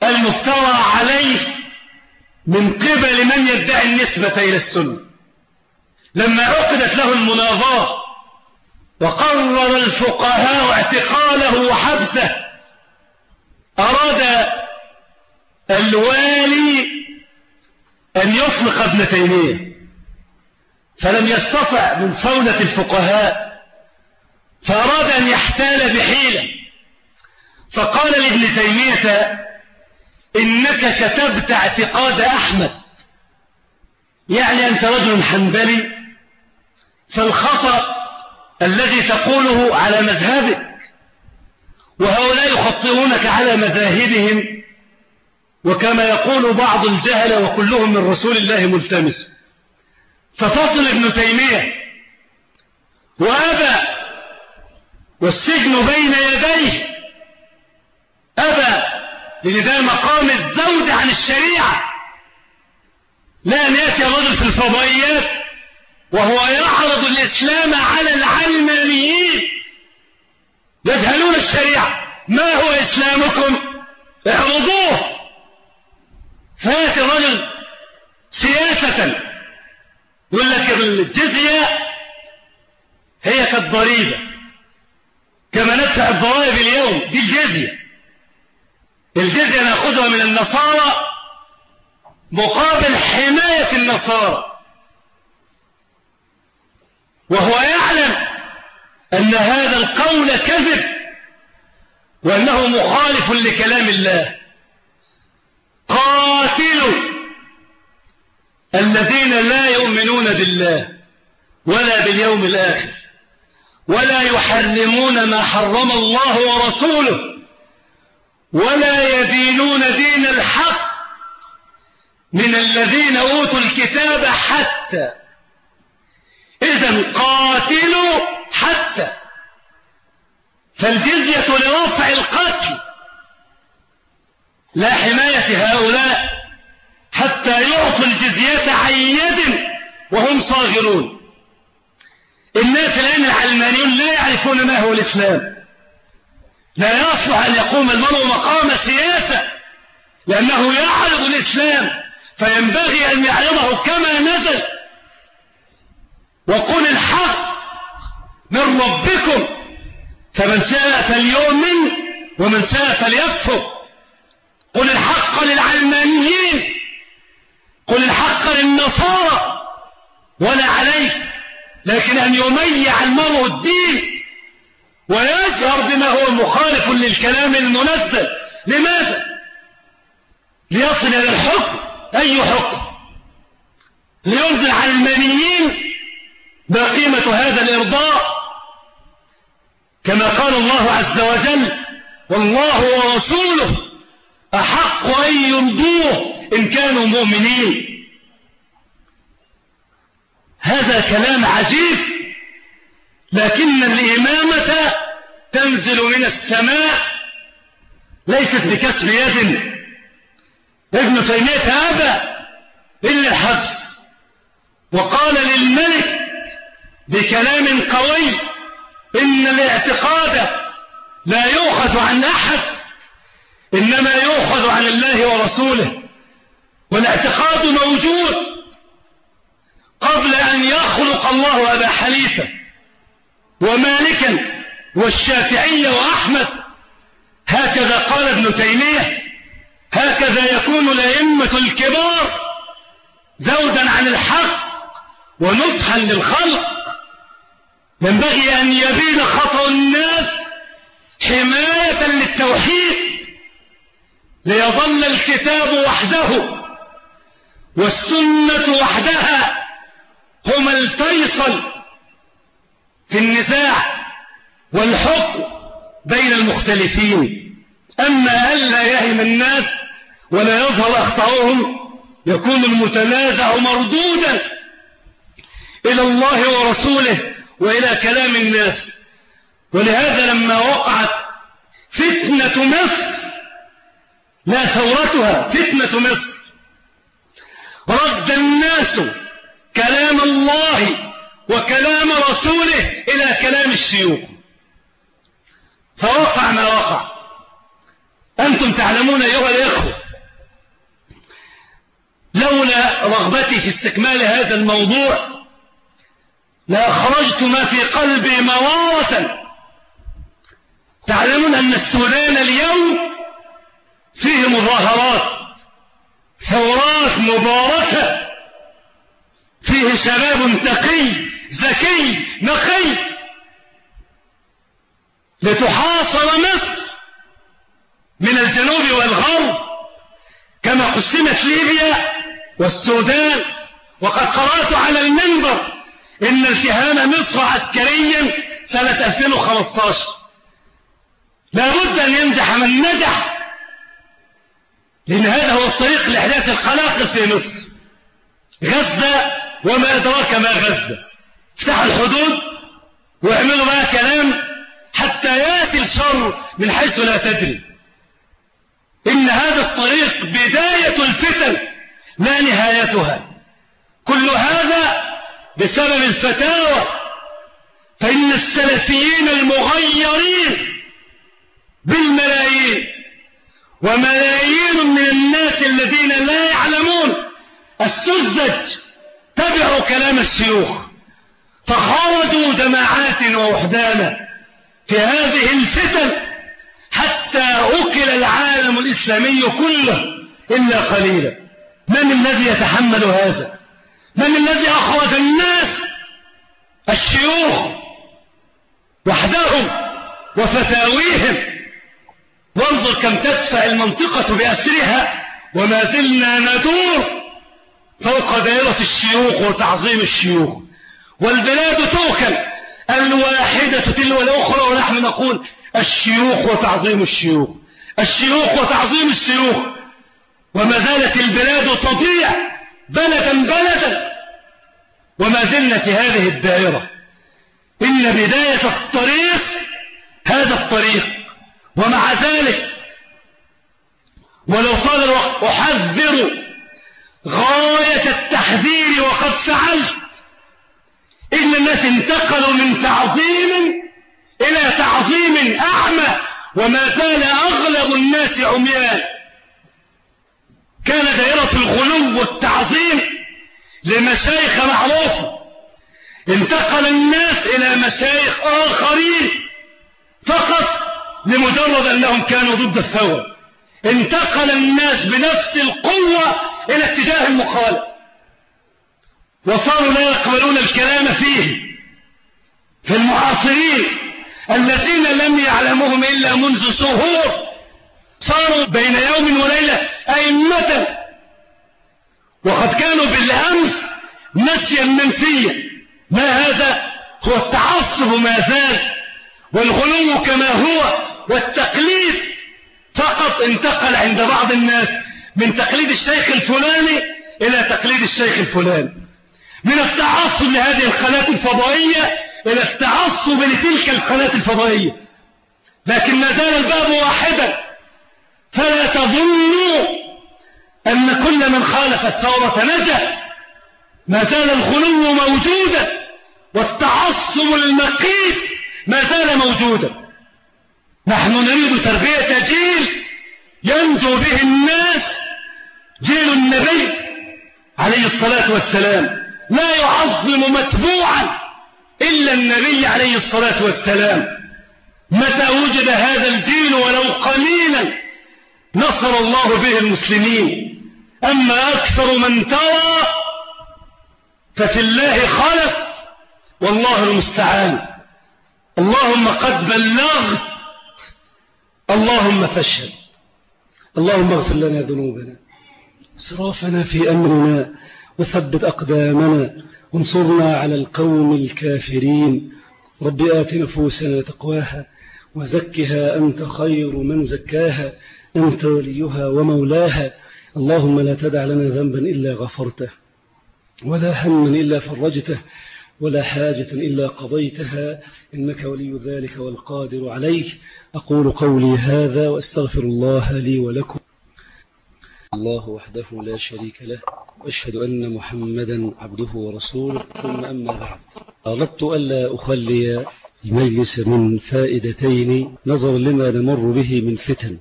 المفترى عليه من قبل من يدعي النسبة إلى السنة. لما عقدت له المناظرة وقرر الفقهاء اعتقاله وحبسه أراد الوالي أن يطلق ابن تيمية فلم يستطع من صولة الفقهاء فأراد أن يحتال بحيلة. فقال لابن تيمية إنك كتبت اعتقاد أحمد. يعني أنت رجل حنبلي فالخطأ الذي تقوله على مذهبك وهؤلاء يخطئونك على مذاهبهم وكما يقول بعض الجهل وكلهم من رسول الله ملتمس. ففصل ابن تيمية وأبى والسجن بين يديه أبى لأن ده مقام الزوج عن الشريعة. لا أن يأتي الرجل في الفضائيات وهو يعرض الإسلام على العلمانيين. يجهلون الشريعة. ما هو إسلامكم؟ اعرضوه فيأتي الرجل سياسة. يقول لك الجزية هي كالضريبة. كما ندفع الضرائب اليوم. دي الجزية. الجزية نأخذها من النصارى مقابل حماية النصارى. وهو يعلم أن هذا القول كذب وأنه مخالف لكلام الله. قاتلوا الذين لا يؤمنون بالله ولا باليوم الآخر ولا يحرمون ما حرم الله ورسوله. ولا يدينون دين الحق من الذين أوتوا الكتاب حتى. إذا قاتلوا حتى. فالجزية لرفع القتل. لا حماية هؤلاء حتى يعطوا الجزية عن يد وهم صاغرون. الناس الآن العلمانيون لا يعرفون ما هو الإسلام. لا يصلح أن يقوم المرء مقام سياسة لأنه يعرض الإسلام فينبغي أن يعرضه كما نزل. وقل الحق من ربكم فمن شاء فليؤمن ومن شاء فليكفر. قل الحق للعلمانيين قل الحق للنصارى ولا عليك لكن أن يميع المرء الدين. ويجهر بما هو مخالف للكلام المنزل. لماذا؟ ليصل إلى الحكم. أي حكم؟ لينزل على المنيين ما قيمة هذا الإرضاء؟ كما قال الله عز وجل والله ورسوله أحق أن يرضوه إن كانوا مؤمنين. هذا كلام عجيب. لكن الإمامة تنزل من السماء ليست بكسب يد. ابن تيمية أبى إلا الحبس. وقال للملك بكلام قوي إن الاعتقاد لا يؤخذ عن أحد إنما يؤخذ عن الله ورسوله. والاعتقاد موجود قبل أن يخلق الله أبا حنيفة. ومالكا والشافعي وأحمد. هكذا قال ابن تيمية هكذا يكون الأئمة الكبار زودا عن الحق ونصحا للخلق. ينبغي أن يبين خطأ الناس حماية للتوحيد ليظل الكتاب وحده والسنة وحدها هما الفيصل في النزاع والحكم بين المختلفين. أما ألا يهم الناس ولا يظهر أخطأهم يكون المتنازع مردودا إلى الله ورسوله وإلى كلام الناس. ولهذا لما وقعت فتنة مصر لا ثورتها فتنة مصر. رد الناس كلام الله وكلام رسوله إلى كلام الشيوخ. فوقع ما وقع. أنتم تعلمون أيها الإخوة لولا رغبتي في استكمال هذا الموضوع لأخرجت ما في قلبي موارة تعلمون أن السودان اليوم فيه مظاهرات ثورات مباركة فيه شباب تقي. ذكي نقي. لتحاصر مصر من الجنوب والغرب كما قسمت ليبيا والسودان. وقد قرأت على المنبر إن التهام مصر عسكريا سنة 2015 لابد أن ينجح من نجح. لأن هذا هو الطريق لإحداث القلاقل في مصر. غزة وما أدراك ما غزة. افتحوا الحدود واعملوا بقى كلام حتى يأتي الشر من حيث لا تدري. إن هذا الطريق بداية الفتن لا نهايتها؟ كل هذا بسبب الفتاوى. فإن السلفيين المغيرين بالملايين وملايين من الناس الذين لا يعلمون السذج تبعوا كلام الشيوخ. فخرجوا جماعات ووحدانا في هذه الفتن حتى أكل العالم الإسلامي كله إلا قليلا. من الذي يتحمل هذا؟ من الذي أخرج الناس؟ الشيوخ وحدهم وفتاويهم. وانظر كم تدفع المنطقة بأسرها وما زلنا ندور فوق دائرة الشيوخ وتعظيم الشيوخ. والبلاد توكل. الواحدة تلو الأخرى ونحن نقول الشيوخ وتعظيم الشيوخ. الشيوخ وتعظيم الشيوخ. وما زالت البلاد تضيع بلدا بلدا. وما زلنا في هذه الدائرة. إن بداية الطريق هذا الطريق. ومع ذلك ولو الوقت أحذر غاية التحذير وقد فعلت إن الناس انتقلوا من تعظيم إلى تعظيم أعمى وما زال أغلب الناس عميان كان دائرة الغلو والتعظيم لمشايخ معروفة انتقل الناس إلى مشايخ آخرين فقط لمجرد أنهم كانوا ضد الثورة. انتقل الناس بنفس القوة إلى اتجاه المخالف. وصاروا لا يقبلون الكلام فيه. في المعاصرين الذين لم يعلمهم إلا منذ شهور صاروا بين يوم وليلة أئمة. وقد كانوا بالأمس نسيا منسيا. ما هذا؟ هو التعصب ما زال والغلو كما هو والتقليد فقط انتقل عند بعض الناس من تقليد الشيخ الفلاني إلى تقليد الشيخ الفلاني. من التعصب لهذه القناة الفضائية إلى التعصب لتلك القناة الفضائية. لكن ما زال الباب واحدا. فلا تظنوا أن كل من خالف الثورة نجا. ما زال الغلو موجودا والتعصب المقيت ما زال موجودا. نحن نريد تربية جيل ينجو به الناس جيل النبي عليه الصلاة والسلام. لا يعظم متبوعا إلا النبي عليه الصلاة والسلام. متى وجد هذا الجيل ولو قليلا نصر الله به المسلمين. أما أكثر من ترى ففي الله خلف والله المستعان. اللهم قد بلغت اللهم فاشهد. اللهم اغفر لنا ذنوبنا إسرافنا في أمرنا وثبت أقدامنا وانصرنا على القوم الكافرين. رب آت نفوسنا تقواها وزكها أنت خير من زكاها أنت وليها ومولاها. اللهم لا تدع لنا ذنبا إلا غفرته ولا هما إلا فرجته ولا حاجة إلا قضيتها. إنك ولي ذلك والقادر عليه. أقول قولي هذا وأستغفر الله لي ولكم. الله وحده لا شريك له وأشهد أن محمدا عبده ورسوله. ثم أما بعد أردت ألا أخلي المجلس من فائدتين نظرا لما نمر به من فتن.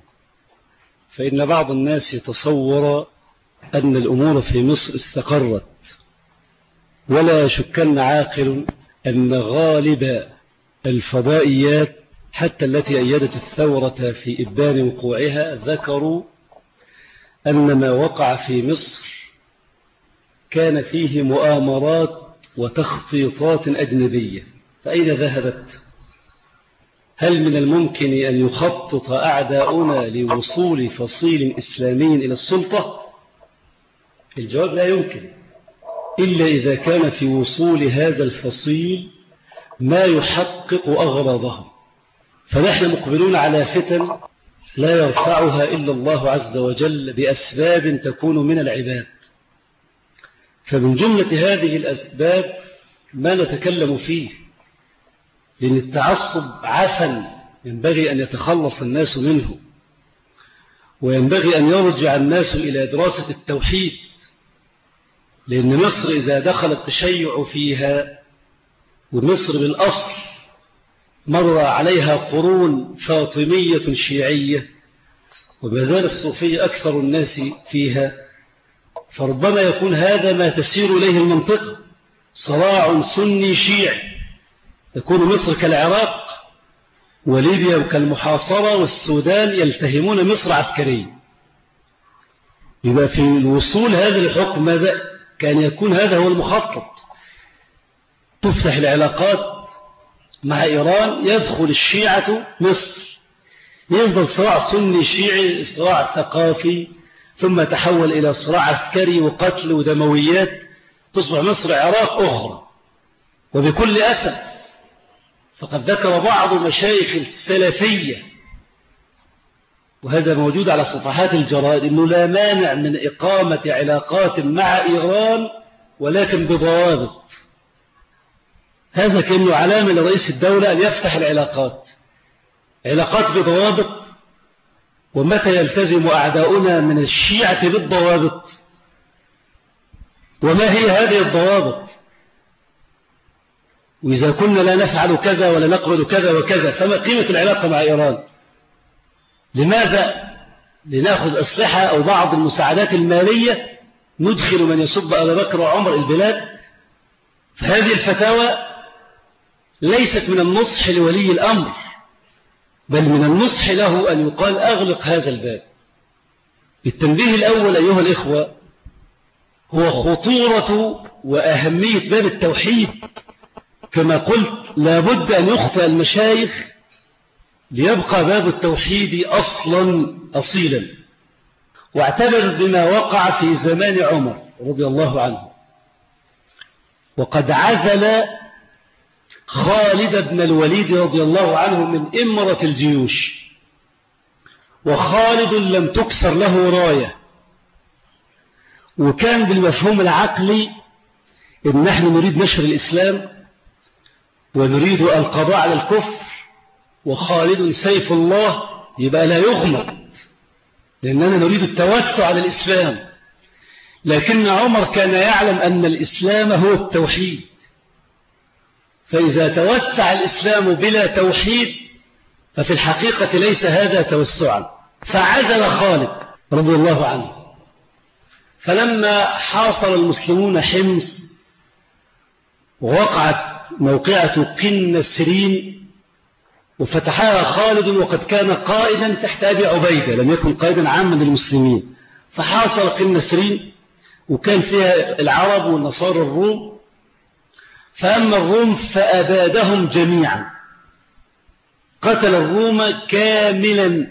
فإن بعض الناس يتصور أن الأمور في مصر استقرت ولا يشكن عاقل أن غالب الفضائيات حتى التي أيدت الثورة في إبان وقوعها ذكروا أن ما وقع في مصر كان فيه مؤامرات وتخطيطات أجنبية فأين ذهبت؟ هل من الممكن أن يخطط أعداؤنا لوصول فصيل إسلامي إلى السلطة الجواب لا يمكن إلا إذا كان في وصول هذا الفصيل ما يحقق أغراضهم فنحن مقبلون على فتن لا يرفعها إلا الله عز وجل بأسباب تكون من العباد. فمن جملة هذه الأسباب ما نتكلم فيه لأن التعصب عفن ينبغي أن يتخلص الناس منه وينبغي أن يرجع الناس إلى دراسة التوحيد لأن مصر إذا دخل التشيع فيها ومصر بالأصل مر عليها قرون فاطمية شيعية وما زال الصوفية أكثر الناس فيها فربما يكون هذا ما تسير إليه المنطقة صراع سني شيعي تكون مصر كالعراق وليبيا كالمحاصرة والسودان يلتهمون مصر عسكريا. يبقى في الوصول هذا الحكم ماذا؟ كان يكون هذا هو المخطط. تفتح العلاقات مع إيران يدخل الشيعة مصر. يفضل صراع سني شيعي صراع ثقافي ثم تحول إلى صراع عسكري وقتل ودمويات تصبح مصر عراق أخرى. وبكل أسف فقد ذكر بعض مشايخ السلفية وهذا موجود على صفحات الجرائد أنه لا مانع من إقامة علاقات مع إيران ولكن بضوابط. هذا كأنه علامة لرئيس الدولة أن يفتح العلاقات. علاقات بضوابط ومتى يلتزم أعداؤنا من الشيعة بالضوابط؟ وما هي هذه الضوابط؟ وإذا كنا لا نفعل كذا ولا نقبل كذا وكذا فما قيمة العلاقة مع إيران؟ لماذا لنأخذ أسلحة أو بعض المساعدات المالية ندخل من يسب أبا بكر وعمر البلاد؟ فهذه الفتاوى ليست من النصح لولي الأمر بل من النصح له أن يقال أغلق هذا الباب. التنبيه الأول أيها الإخوة هو خطورة وأهمية باب التوحيد. كما قلت لابد أن يخفى المشايخ ليبقى باب التوحيد أصلا أصيلا. واعتبر بما وقع في زمان عمر رضي الله عنه. وقد عزل خالد بن الوليد رضي الله عنه من إمرة الجيوش. وخالد لم تكسر له راية. وكان بالمفهوم العقلي إن نحن نريد نشر الإسلام ونريد القضاء على الكفر وخالد سيف الله يبقى لا يغمض. لأننا نريد التوسع على الإسلام. لكن عمر كان يعلم أن الإسلام هو التوحيد. فإذا توسع الإسلام بلا توحيد ففي الحقيقة ليس هذا توسعا. فعزل خالد رضي الله عنه. فلما حاصر المسلمون حمص ووقعت موقعة قن سرين وفتحها خالد وقد كان قائدا تحت أبي عبيدة لم يكن قائدا عاما للمسلمين. فحاصر قن سرين وكان فيها العرب والنصارى الروم فأما الروم فأبادهم جميعا. قتل الروم كاملا.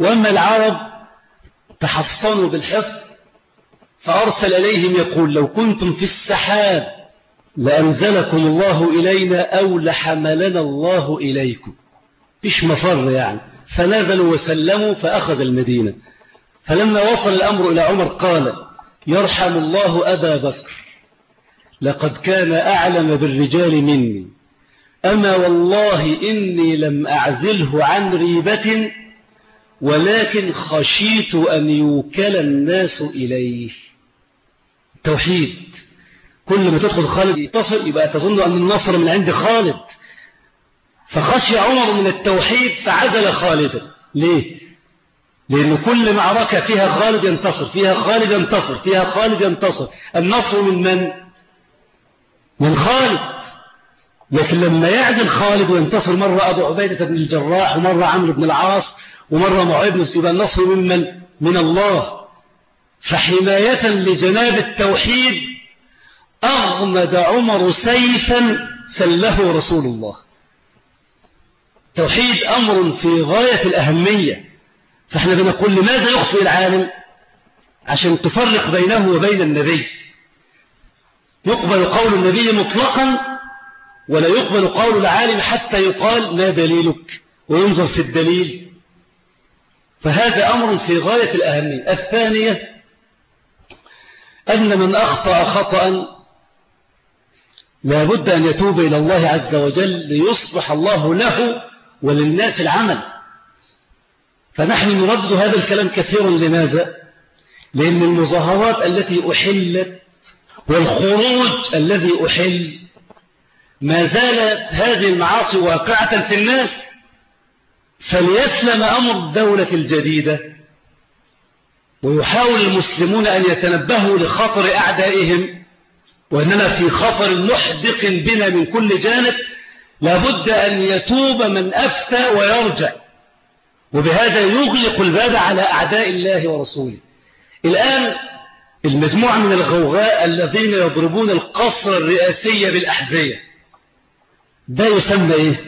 وأما العرب تحصنوا بالحصن فأرسل إليهم يقول لو كنتم في السحاب لأنزلكم الله إلينا أو لحملنا الله إليكم. فيش مفر يعني. فنزلوا وسلموا فأخذ المدينة. فلما وصل الأمر إلى عمر قال يرحم الله أبا بكر. لقد كان أعلم بالرجال مني. أما والله إني لم أعزله عن ريبة ولكن خشيت أن يوكل الناس إليه. توحيد. كل ما تدخل خالد يتصل يبقى تظن أن النصر من عند خالد. فخشي عمر من التوحيد فعزل خالدا ليه؟ لأن كل معركة فيها خالد ينتصر فيها خالد ينتصر فيها خالد ينتصر. النصر من من؟ من خالد. لكن لما يعزل خالد وينتصر مرة أبو عبيدة بن الجراح ومرة عمرو بن العاص ومرة معاذ بن يبقى النصر ممن؟ من الله. فحماية لجناب التوحيد أغمد عمر سيفا سله رسول الله. توحيد أمر في غاية الأهمية. فإحنا بنقول لماذا يخفي العالم؟ عشان تفرق بينه وبين النبي. يقبل قول النبي مطلقا ولا يقبل قول العالم حتى يقال ما دليلك وينظر في الدليل. فهذا أمر في غاية الأهمية. الثانية أن من أخطأ خطأ لا بد أن يتوب إلى الله عز وجل ليصلح الله له وللناس العمل. فنحن نردد هذا الكلام كثيرا. لماذا؟ لأن المظاهرات التي أحلت والخروج الذي أحل. ما زالت هذه المعاصي واقعة في الناس فليسلم أمر الدولة الجديدة ويحاول المسلمون أن يتنبهوا لخطر أعدائهم وأننا في خطر محدق بنا من كل جانب لابد أن يتوب من أفتى ويرجع. وبهذا يغلق الباب على أعداء الله ورسوله. الآن المجموعة من الغوغاء الذين يضربون القصر الرئاسية بالأحذية. ده يسمى إيه؟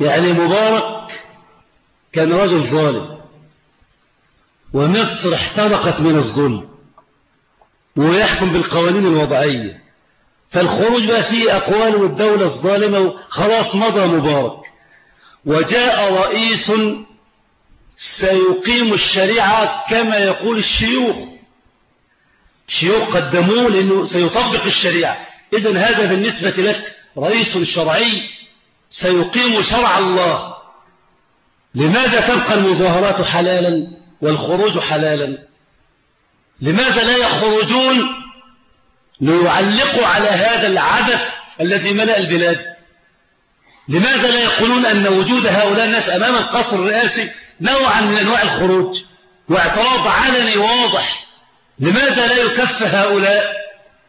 يعني مبارك كان رجل ظالم. ومصر احترقت من الظلم. ويحكم بالقوانين الوضعية. فالخروج بقى فيه أقوال والدولة الظالمة خلاص مضى مبارك. وجاء رئيس سيقيم الشريعة كما يقول الشيوخ. الشيوخ قدموه لأنه سيطبق الشريعة. إذن هذا بالنسبة لك رئيس شرعي سيقيم شرع الله. لماذا تبقى المظاهرات حلالا والخروج حلالا؟ لماذا لا يخرجون ليعلقوا على هذا العبث الذي ملأ البلاد؟ لماذا لا يقولون أن وجود هؤلاء الناس أمام القصر الرئاسي نوعا من أنواع الخروج؟ واعتراض علني واضح. لماذا لا يكف هؤلاء؟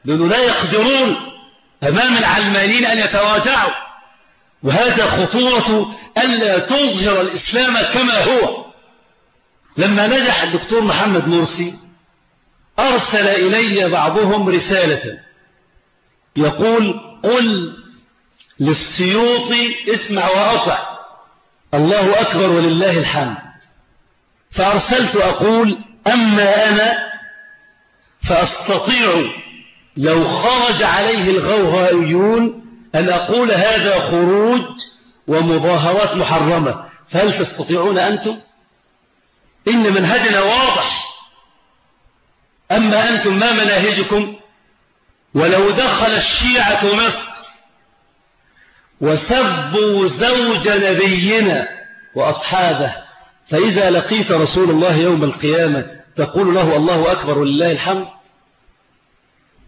لأنه لا يقدرون أمام العلمانيين أن يتراجعوا. وهذا خطورة ألا تظهر الإسلام كما هو. لما نجح الدكتور محمد مرسي أرسل إلي بعضهم رسالة. يقول قل للسيوطي اسمع وأطع. الله أكبر ولله الحمد. فأرسلت أقول أما أنا فأستطيع لو خرج عليه الغوغائيون أن أقول هذا خروج ومظاهرات محرمة فهل تستطيعون أنتم؟ إن منهجنا واضح. أما أنتم ما مناهجكم؟ ولو دخل الشيعة مصر وسبوا زوج نبينا وأصحابه فإذا لقيت رسول الله يوم القيامة تقول له الله أكبر ولله الحمد.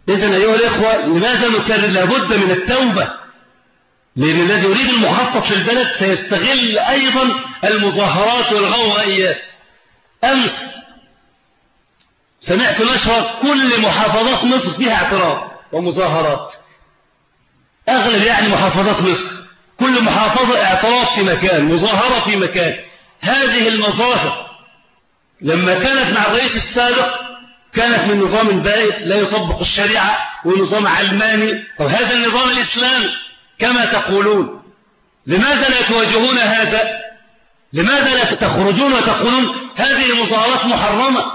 إذن أيها الإخوة لماذا نكرر؟ لابد من التوبة لأن الذي يريد المخطط في البلد سيستغل أيضا المظاهرات والغوغائيات. أمس سمعت نشرة كل محافظات مصر فيها اعتراض ومظاهرات. أغلب يعني محافظات مصر كل محافظة اعتراض في مكان مظاهرة في مكان. هذه المظاهر لما كانت مع الرئيس السابق كانت من نظام بائد لا يطبق الشريعة ونظام علماني. طب هذا النظام الإسلامي كما تقولون لماذا لا تواجهون هذا؟ لماذا لا تخرجون وتقولون هذه المظاهرات محرمة؟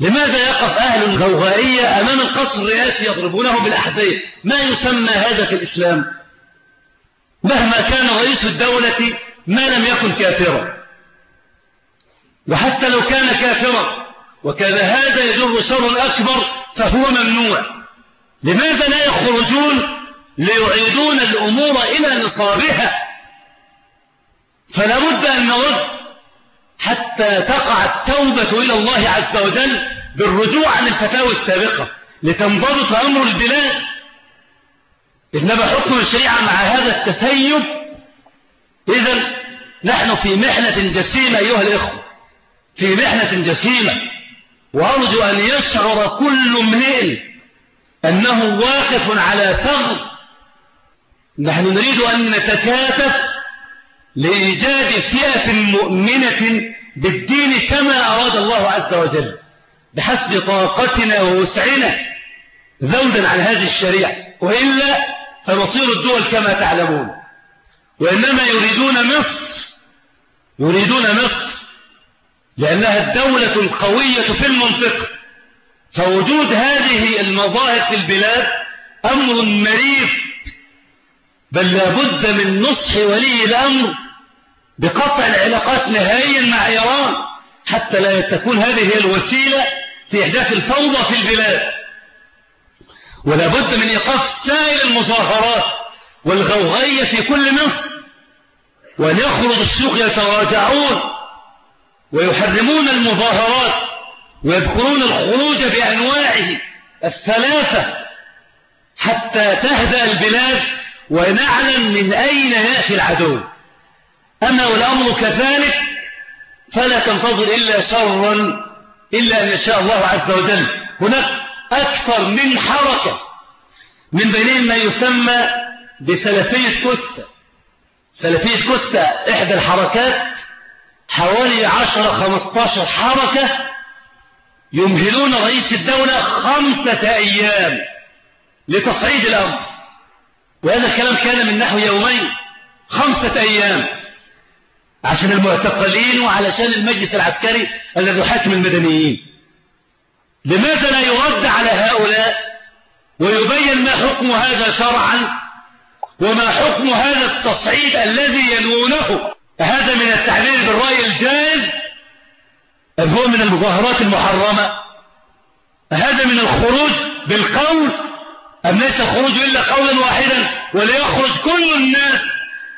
لماذا يقف أهل الغوغائية أمام القصر الرئاسي يضربونه بالأحزية ما يسمى هذا في الإسلام؟ مهما كان رئيس الدولة ما لم يكن كافرا. وحتى لو كان كافرا وكان هذا يجر شر أكبر فهو ممنوع. لماذا لا يخرجون ليعيدون الأمور إلى نصابها فلا بد أن نرد حتى تقع التوبة إلى الله عز وجل بالرجوع عن الفتاوى السابقة لتنضبط أمر البلاد. إنما حكم الشريعة مع هذا التسيب. إذا نحن في محنة جسيمة أيها الإخوة. في محنة جسيمة. وأرجو أن يشعر كل امرئ أنه واقف على ثغر. نحن نريد أن نتكاتف لإيجاد فئة مؤمنة بالدين كما أراد الله عز وجل بحسب طاقتنا ووسعنا ذودا عن هذه الشريعة. وإلا فمصير الدول كما تعلمون. وإنما يريدون مصر يريدون مصر لأنها الدولة القوية في المنطقة. فوجود هذه المظاهر في البلاد أمر مريض بل لابد من نصح ولي الأمر بقطع العلاقات نهائيا مع إيران حتى لا تكون هذه الوسيلة في إحداث الفوضى في البلاد. ولا بد من إيقاف سائر المظاهرات والغوغية في كل مصر وأن يخرج السوق يتراجعون. ويحرمون المظاهرات ويذكرون الخروج بأنواعه الثلاثة حتى تهدأ البلاد ونعلم من أين يأتي العدو. أما والأمر كذلك فلا تنتظر إلا شرا إلا أن يشاء الله عز وجل. هناك أكثر من حركة من بينهم ما يسمى بسلفية كوستا. سلفية كوستا إحدى الحركات حوالي عشر خمستاشر حركة يمهلون رئيس الدولة خمسة أيام لتصعيد الأمر. وهذا الكلام كان من نحو يومين. خمسة أيام. عشان المعتقلين وعلشان المجلس العسكري الذي يحاكم المدنيين. لماذا لا يرد على هؤلاء ويبين ما حكم هذا شرعا وما حكم هذا التصعيد الذي ينوونه هذا من التعبير بالرأي الجائز أم هو من المظاهرات المحرمة. هذا من الخروج بالقول أم ليس الخروج إلا قولا واحدا؟ وليخرج كل الناس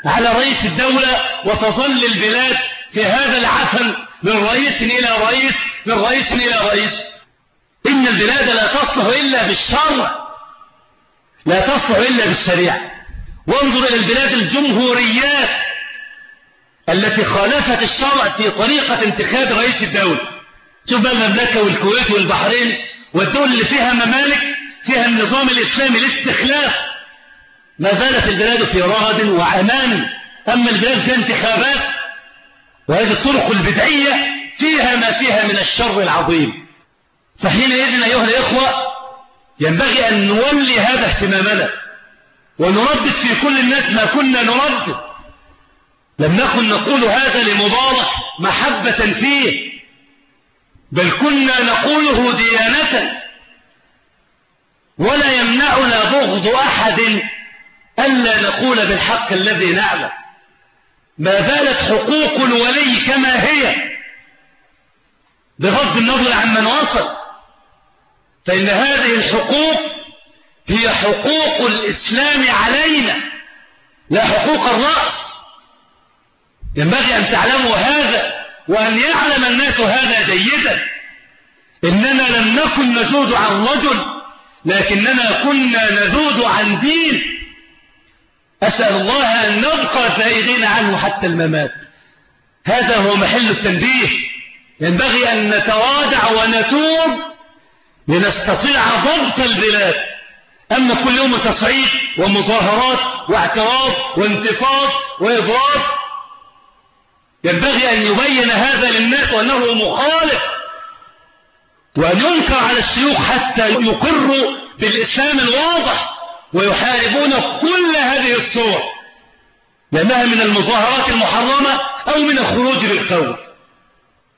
على رئيس الدولة وتظل البلاد في هذا العفن من رئيس إلى رئيس من رئيس إلى رئيس. إن البلاد لا تصلح إلا بالشرع لا تصلح إلا بالشريعة. وانظر إلى البلاد الجمهوريات التي خالفت الشرع في طريقة انتخاب رئيس الدولة. شوف بقى المملكة والكويت والبحرين والدول اللي فيها ممالك فيها النظام الإسلامي الاستخلاف ما زالت البلاد في رغد وأمان. أما البلاد في انتخابات وهذه الطرق البدعية فيها ما فيها من الشر العظيم. فحينئذ أيها الإخوة ينبغي أن نولي هذا اهتمامنا ونردد في كل الناس ما كنا نردد لم نكن نقول هذا لمبارك محبة فيه بل كنا نقوله ديانة ولا يمنعنا بغض أحد ألا نقول بالحق الذي نعلم. ما زالت حقوق الولي كما هي بغض النظر عن من وصل فإن هذه الحقوق هي حقوق الإسلام علينا لا حقوق الرأس. ينبغي أن تعلموا هذا وأن يعلم الناس هذا جيدا. إننا لم نكن نزود عن رجل لكننا كنا نزود عن دين. أسأل الله أن نبقى زائدين عنه حتى الممات. هذا هو محل التنبيه. ينبغي أن نتراجع ونتوب لنستطيع ضبط البلاد. أما كل يوم تصعيد ومظاهرات واعتراض وانتفاض وإضراب ينبغي أن يبين هذا للناس وأنه مخالف وأن ينكر على الشيوخ حتى يقروا بالإسلام الواضح ويحاربون كل هذه الصور لأنها من المظاهرات المحرمة أو من الخروج بالقول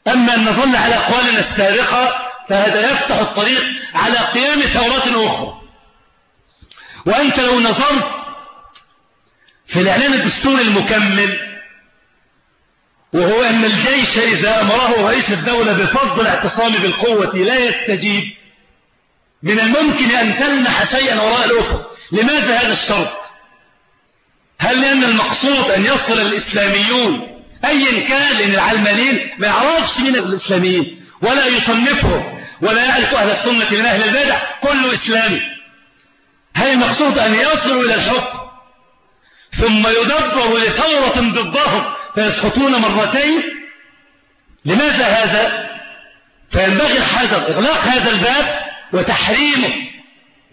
أما أن نظل على أقوالنا السابقة فهذا يفتح الطريق على قيام ثورات أخرى. وأنت لو نظرت في الإعلان الدستوري المكمل وهو أن الجيش إذا أمره رئيس الدولة بفضل الاعتصام بالقوة لا يستجيب من الممكن أن تلمح شيئا وراء الأفق. لماذا هذا الشرط؟ هل لأن المقصود أن يصل الإسلاميون أيا كان لأن العلمانيين ما يعرفش من الإسلاميين ولا يصنفهم ولا يعرف أهل السنة من أهل البدع كله إسلامي. هل المقصود أن يصلوا إلى الحكم ثم يدبروا لثورة ضدهم فيسقطون مرتين. لماذا هذا؟ فينبغي الحذر إغلاق هذا الباب وتحريمه.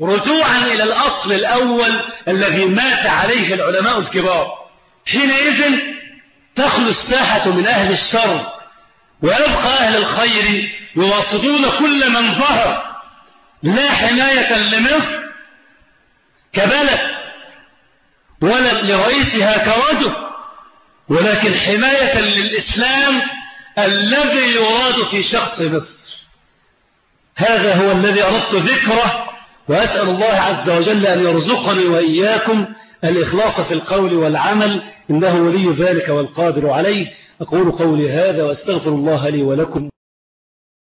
رجوعا إلى الأصل الأول الذي مات عليه العلماء الكبار. حينئذ تخلو الساحة من أهل الشر ويبقى أهل الخير يواصدون كل من ظهر. لا حماية لمصر كبلد. ولا لرئيسها كرجل. ولكن حماية للإسلام الذي يراد في شخص مصر. هذا هو الذي أردت ذكره وأسأل الله عز وجل أن يرزقني وإياكم الإخلاص في القول والعمل إنه ولي ذلك والقادر عليه. أقول قولي هذا وأستغفر الله لي ولكم.